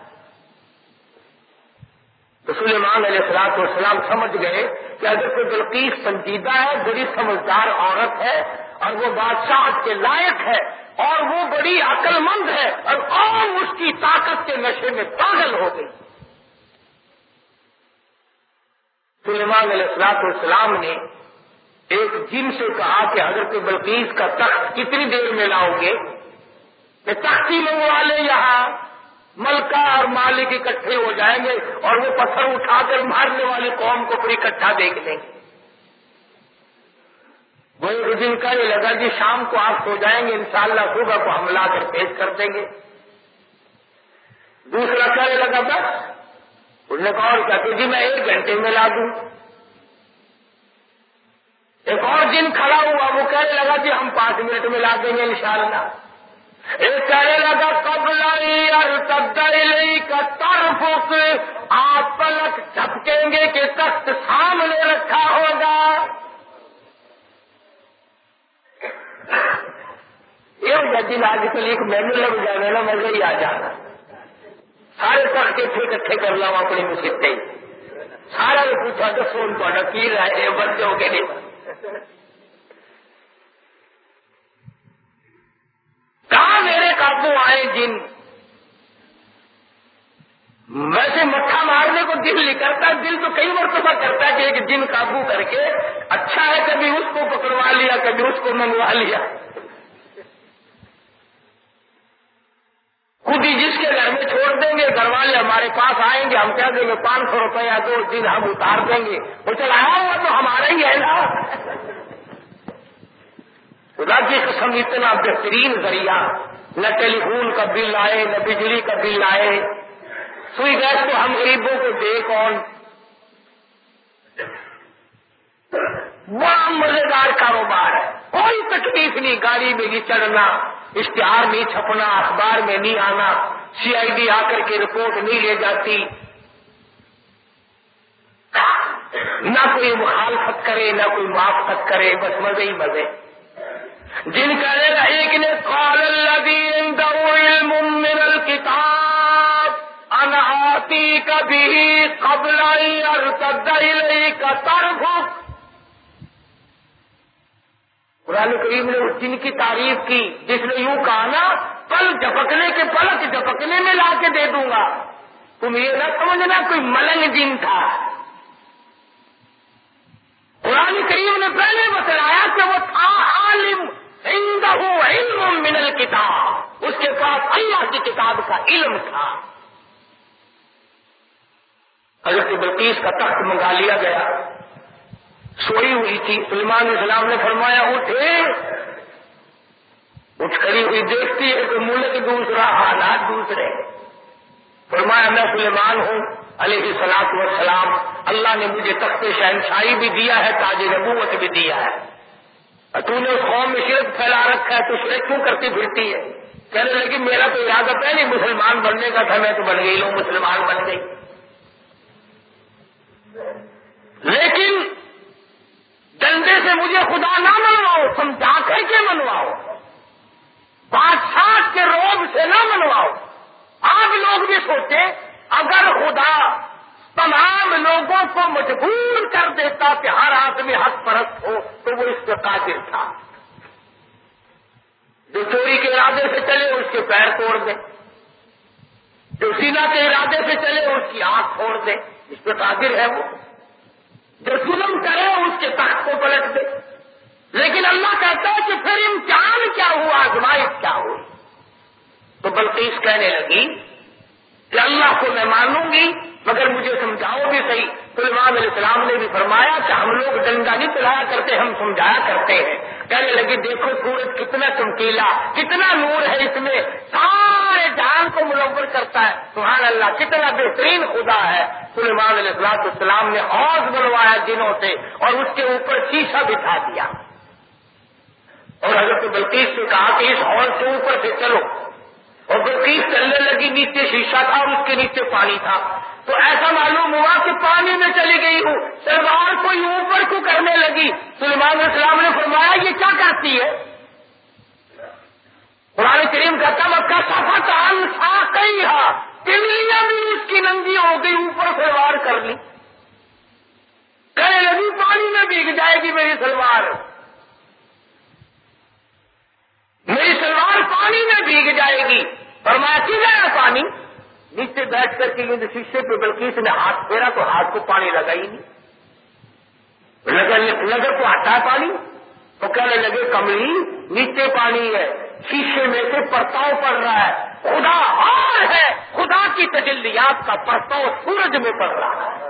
تو سلیمان علیہ السلام والسلام سمجھ گئے کہ اگر کوئی بلقیس سنجیدہ ہے، بڑی سمجھدار عورت ہے اور وہ بادشاہ کے لائق ہے اور وہ بڑی عقل مند ہے اور عام اس کی طاقت کے نشے میں پاگل ہو گئی۔ سلیمان علیہ السلاط السلام نے ایک جن سے کہا کہ حضرت بلقیس کا تخت کتنی دیر میں لاؤ گے؟ کہ تختی منگوا لے یہاں۔ ملکہ اور مالک اکٹھے ہو جائیں گے اور وہ پتھر اٹھا کر مارنے والی قوم کو پھر اکٹھا دیکھ لیں گے۔ وہ ایک دن کا یہ لگا جی شام کو آپ سو جائیں گے، انشاءاللہ صبح کو ہم لا کر پیش کر دیں گے۔ دوسرا کیا لگا، بس۔ اس نے کہا، اور کیا؟ کہ جی میں ایک گھنٹے میں لا دوں۔ ایک اور دن کھڑا ہوا، وہ کہنے لگا جی ہم پانچ منٹ میں لا دیں گے انشاءاللہ۔ ایک کہنے لگا قبل اور کا طرف آپ پلک جھپکیں گے کہ تخت سامنے رکھا ہوگا. یہ دن آج کل ایک مینو لگ جائے نا مزہ ہی آ جانا۔ سارے تخت کے اکٹھے کر لاؤ اپنی مسیح سارا پوچھا تو سون پڑا کی رہے بندے ہو کے نہیں کہاں میرے قابو آئے جن؟ ویسے مٹھا مارنے کو دل نہیں کرتا، دل تو کئی مرتبہ کرتا ہے کہ ایک دن قابو کر کے اچھا ہے، کبھی اس کو پکڑوا لیا، کبھی اس کو منگوا لیا۔ خود ہی جس کے گھر میں چھوڑ دیں گے، گھر والے ہمارے پاس آئیں گے، ہم کہہ دیں گے پانچ سو روپیہ دو دن ہم اتار دیں گے۔ وہ چلایا ہوا تو ہمارا ہی ہے نا۔ خدا کی قسم اتنا بہترین ذریعہ نہ ٹیلی فون کا بل آئے، نہ بجلی کا بل آئے۔ سوئی گیس تو ہم غریبوں کو دے کون؟ بڑا مزیدار کاروبار ہے۔ کوئی تکلیف نہیں، گاڑی میں نہیں چڑھنا، اشتہار نہیں چھپنا، اخبار میں نہیں آنا، سی آئی ڈی آ کر کے رپورٹ نہیں لے جاتی۔ نہ کوئی مخالفت کرے، نہ کوئی معافت کرے، بس مزے ہی مزے۔ جن کا ایک نے، قال الذي علم من الكتاب، انا آتی کبھی قبل ارتد کا طرف قرآن کریم نے اس دن کی تعریف کی، جس نے یوں کہا نا پل جھپکنے کے پلک جھپکنے میں لا کے دے دوں گا۔ تم یہ نہ سمجھنا کوئی ملنگ دن تھا۔ قرآن کریم نے پہلے بتلایا کہ وہ تھا عالم۔ علم من الکتاب اس کے پاس اللہ کی کتاب کا علم تھا. حضرت بلقیس کا تخت منگا لیا گیا. سوئی ہوئی تھی. سلمان اسلام نے فرمایا، اٹھے. اٹھ کری ہوئی دیکھتی ہے کہ ملک دوسرا حالات دوسرے فرمایا، میں سلیمان ہوں. علیہ سلاط وسلام اللہ نے مجھے تخت شہنشاہی بھی دیا ہے، تاج نبوت بھی دیا ہے. تو نے قوم میں شرک پھیلا رکھا ہے تو شرک کیوں کرتی پھرتی ہے؟ کہنے لگی میرا تو ارادہ ہے نہیں، مسلمان بننے کا تھا، میں تو بن گئی لوں مسلمان بن گئی لیکن ڈنڈے سے مجھے خدا نہ منواؤ سمجھا کر کے منواؤ۔ بادشاہ کے روگ سے نہ منواؤ۔ آپ لوگ بھی سوچے اگر خدا تمام لوگوں کو مجبور کر دیتا کہ ہر آدمی حق پرست ہو، تو وہ اس کے قادر تھا۔ جو چوری کے ارادے سے چلے، اس کے پیر توڑ دے۔ جو سینا کے ارادے سے چلے، اس کی آنکھ توڑ دے۔ اس پہ قادر ہے وہ۔ جو ظلم کرے، اس کے تخت کو پلٹ دے۔ لیکن اللہ کہتا ہے کہ پھر امتحان کیا ہوا، آزمائش کیا ہوئی؟ تو بلکہ کہنے لگی کہ اللہ کو میں مانوں گی مگر مجھے سمجھاؤ بھی صحیح۔ سلمان علیہ السلام نے بھی فرمایا کہ ہم لوگ ڈنڈا نہیں چلایا کرتے، ہم سمجھایا کرتے ہیں۔ کہنے لگی، دیکھو سورج کتنا چمکیلا، کتنا نور ہے اس میں۔ سارے جان کو منور کرتا ہے۔ سبحان اللہ، کتنا بہترین خدا ہے۔ سلمان علیہ السلام السلام نے حوض بنوایا جنوں سے اور اس کے اوپر شیشہ بٹھا دیا۔ اور حضرت بلکیس سے کہا کہ اس حوض کے اوپر سے چلو۔ اور بلکیس چلنے لگی، نیچے شیشہ تھا اور اس کے نیچے پانی تھا۔ تو ایسا معلوم ہوا کہ پانی میں چلی گئی ہوں۔ سلوار کوئی اوپر کو کرنے لگی۔ سلمان السلام نے فرمایا، یہ کیا کرتی ہے؟ قرآن کریم کا تب کا سفت آ کئی ہاں تملیاں بھی اس کی ننگی ہو گئی، اوپر سلوار کر لی۔ کہنے لگی، پانی میں بھیگ جائے گی میری سلوار۔ میری سلوار پانی میں بھیگ جائے گی۔ اور میں کی پانی؟ نیچے بیٹھ کر کے شیشے پہ بلکہ نے ہاتھ پھیرا تو ہاتھ کو پانی لگا ہی نہیں نظر کو ہٹا پانی۔ تو کہنے لگے، کملی، نیچے پانی ہے۔ شیشے میں سے پرتاؤ پڑ رہا ہے۔ خدا اور ہے۔ خدا کی تجلیات کا پرتاؤ سورج میں پڑ رہا ہے۔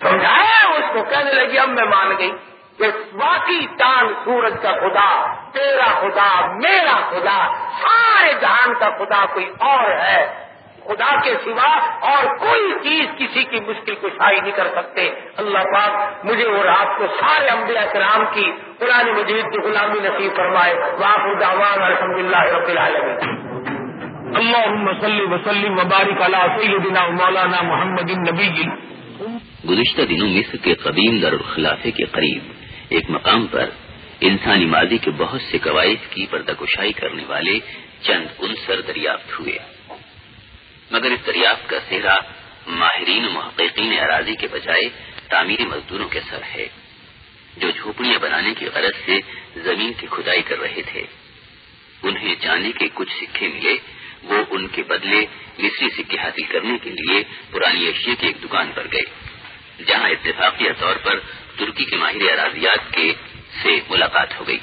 سمجھایا اس کو کہنے لگی، اب میں مان گئی۔ کہ واقعی چاند سورج کا خدا تیرا خدا میرا خدا سارے جہان کا خدا کوئی اور ہے۔ خدا کے سوا اور کوئی چیز کسی کی مشکل کشائی نہیں کر سکتے۔ اللہ پاک مجھے اور آپ کو سارے انبیاء کرام کی قرآن مجید کی غلامی نصیب فرمائے۔ واپ الدعوان الحمد للہ رب العالمین۔ اللہ وسلم وسلم وبارک علی سیدنا مولانا محمد نبی گزشتہ دنوں مصر کے قدیم دارالخلافے کے قریب ایک مقام پر انسانی ماضی کے بہت سے قواعد کی پردہ کشائی کرنے والے چند انصر دریافت ہوئے۔ مگر اس دریافت کا سہرا ماہرین و محققین اراضی کے بجائے تعمیری مزدوروں کے سر ہے، جو جھوپڑیاں بنانے کی غرض سے زمین کی کھدائی کر رہے تھے۔ انہیں جانے کے کچھ سکے ملے، وہ ان کے بدلے مصری سکے حاصل کرنے کے لیے پرانی اشیاء کی ایک دکان پر گئے، جہاں اتفاقی طور پر ترکی کے ماہر اراضیات کے سے ملاقات ہو گئی۔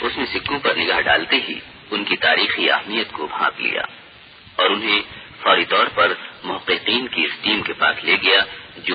اس نے سکوں پر نگاہ ڈالتے ہی ان کی تاریخی اہمیت کو بھانپ لیا اور انہیں فوری طور پر محققین کی اس ٹیم کے پاس لے گیا جو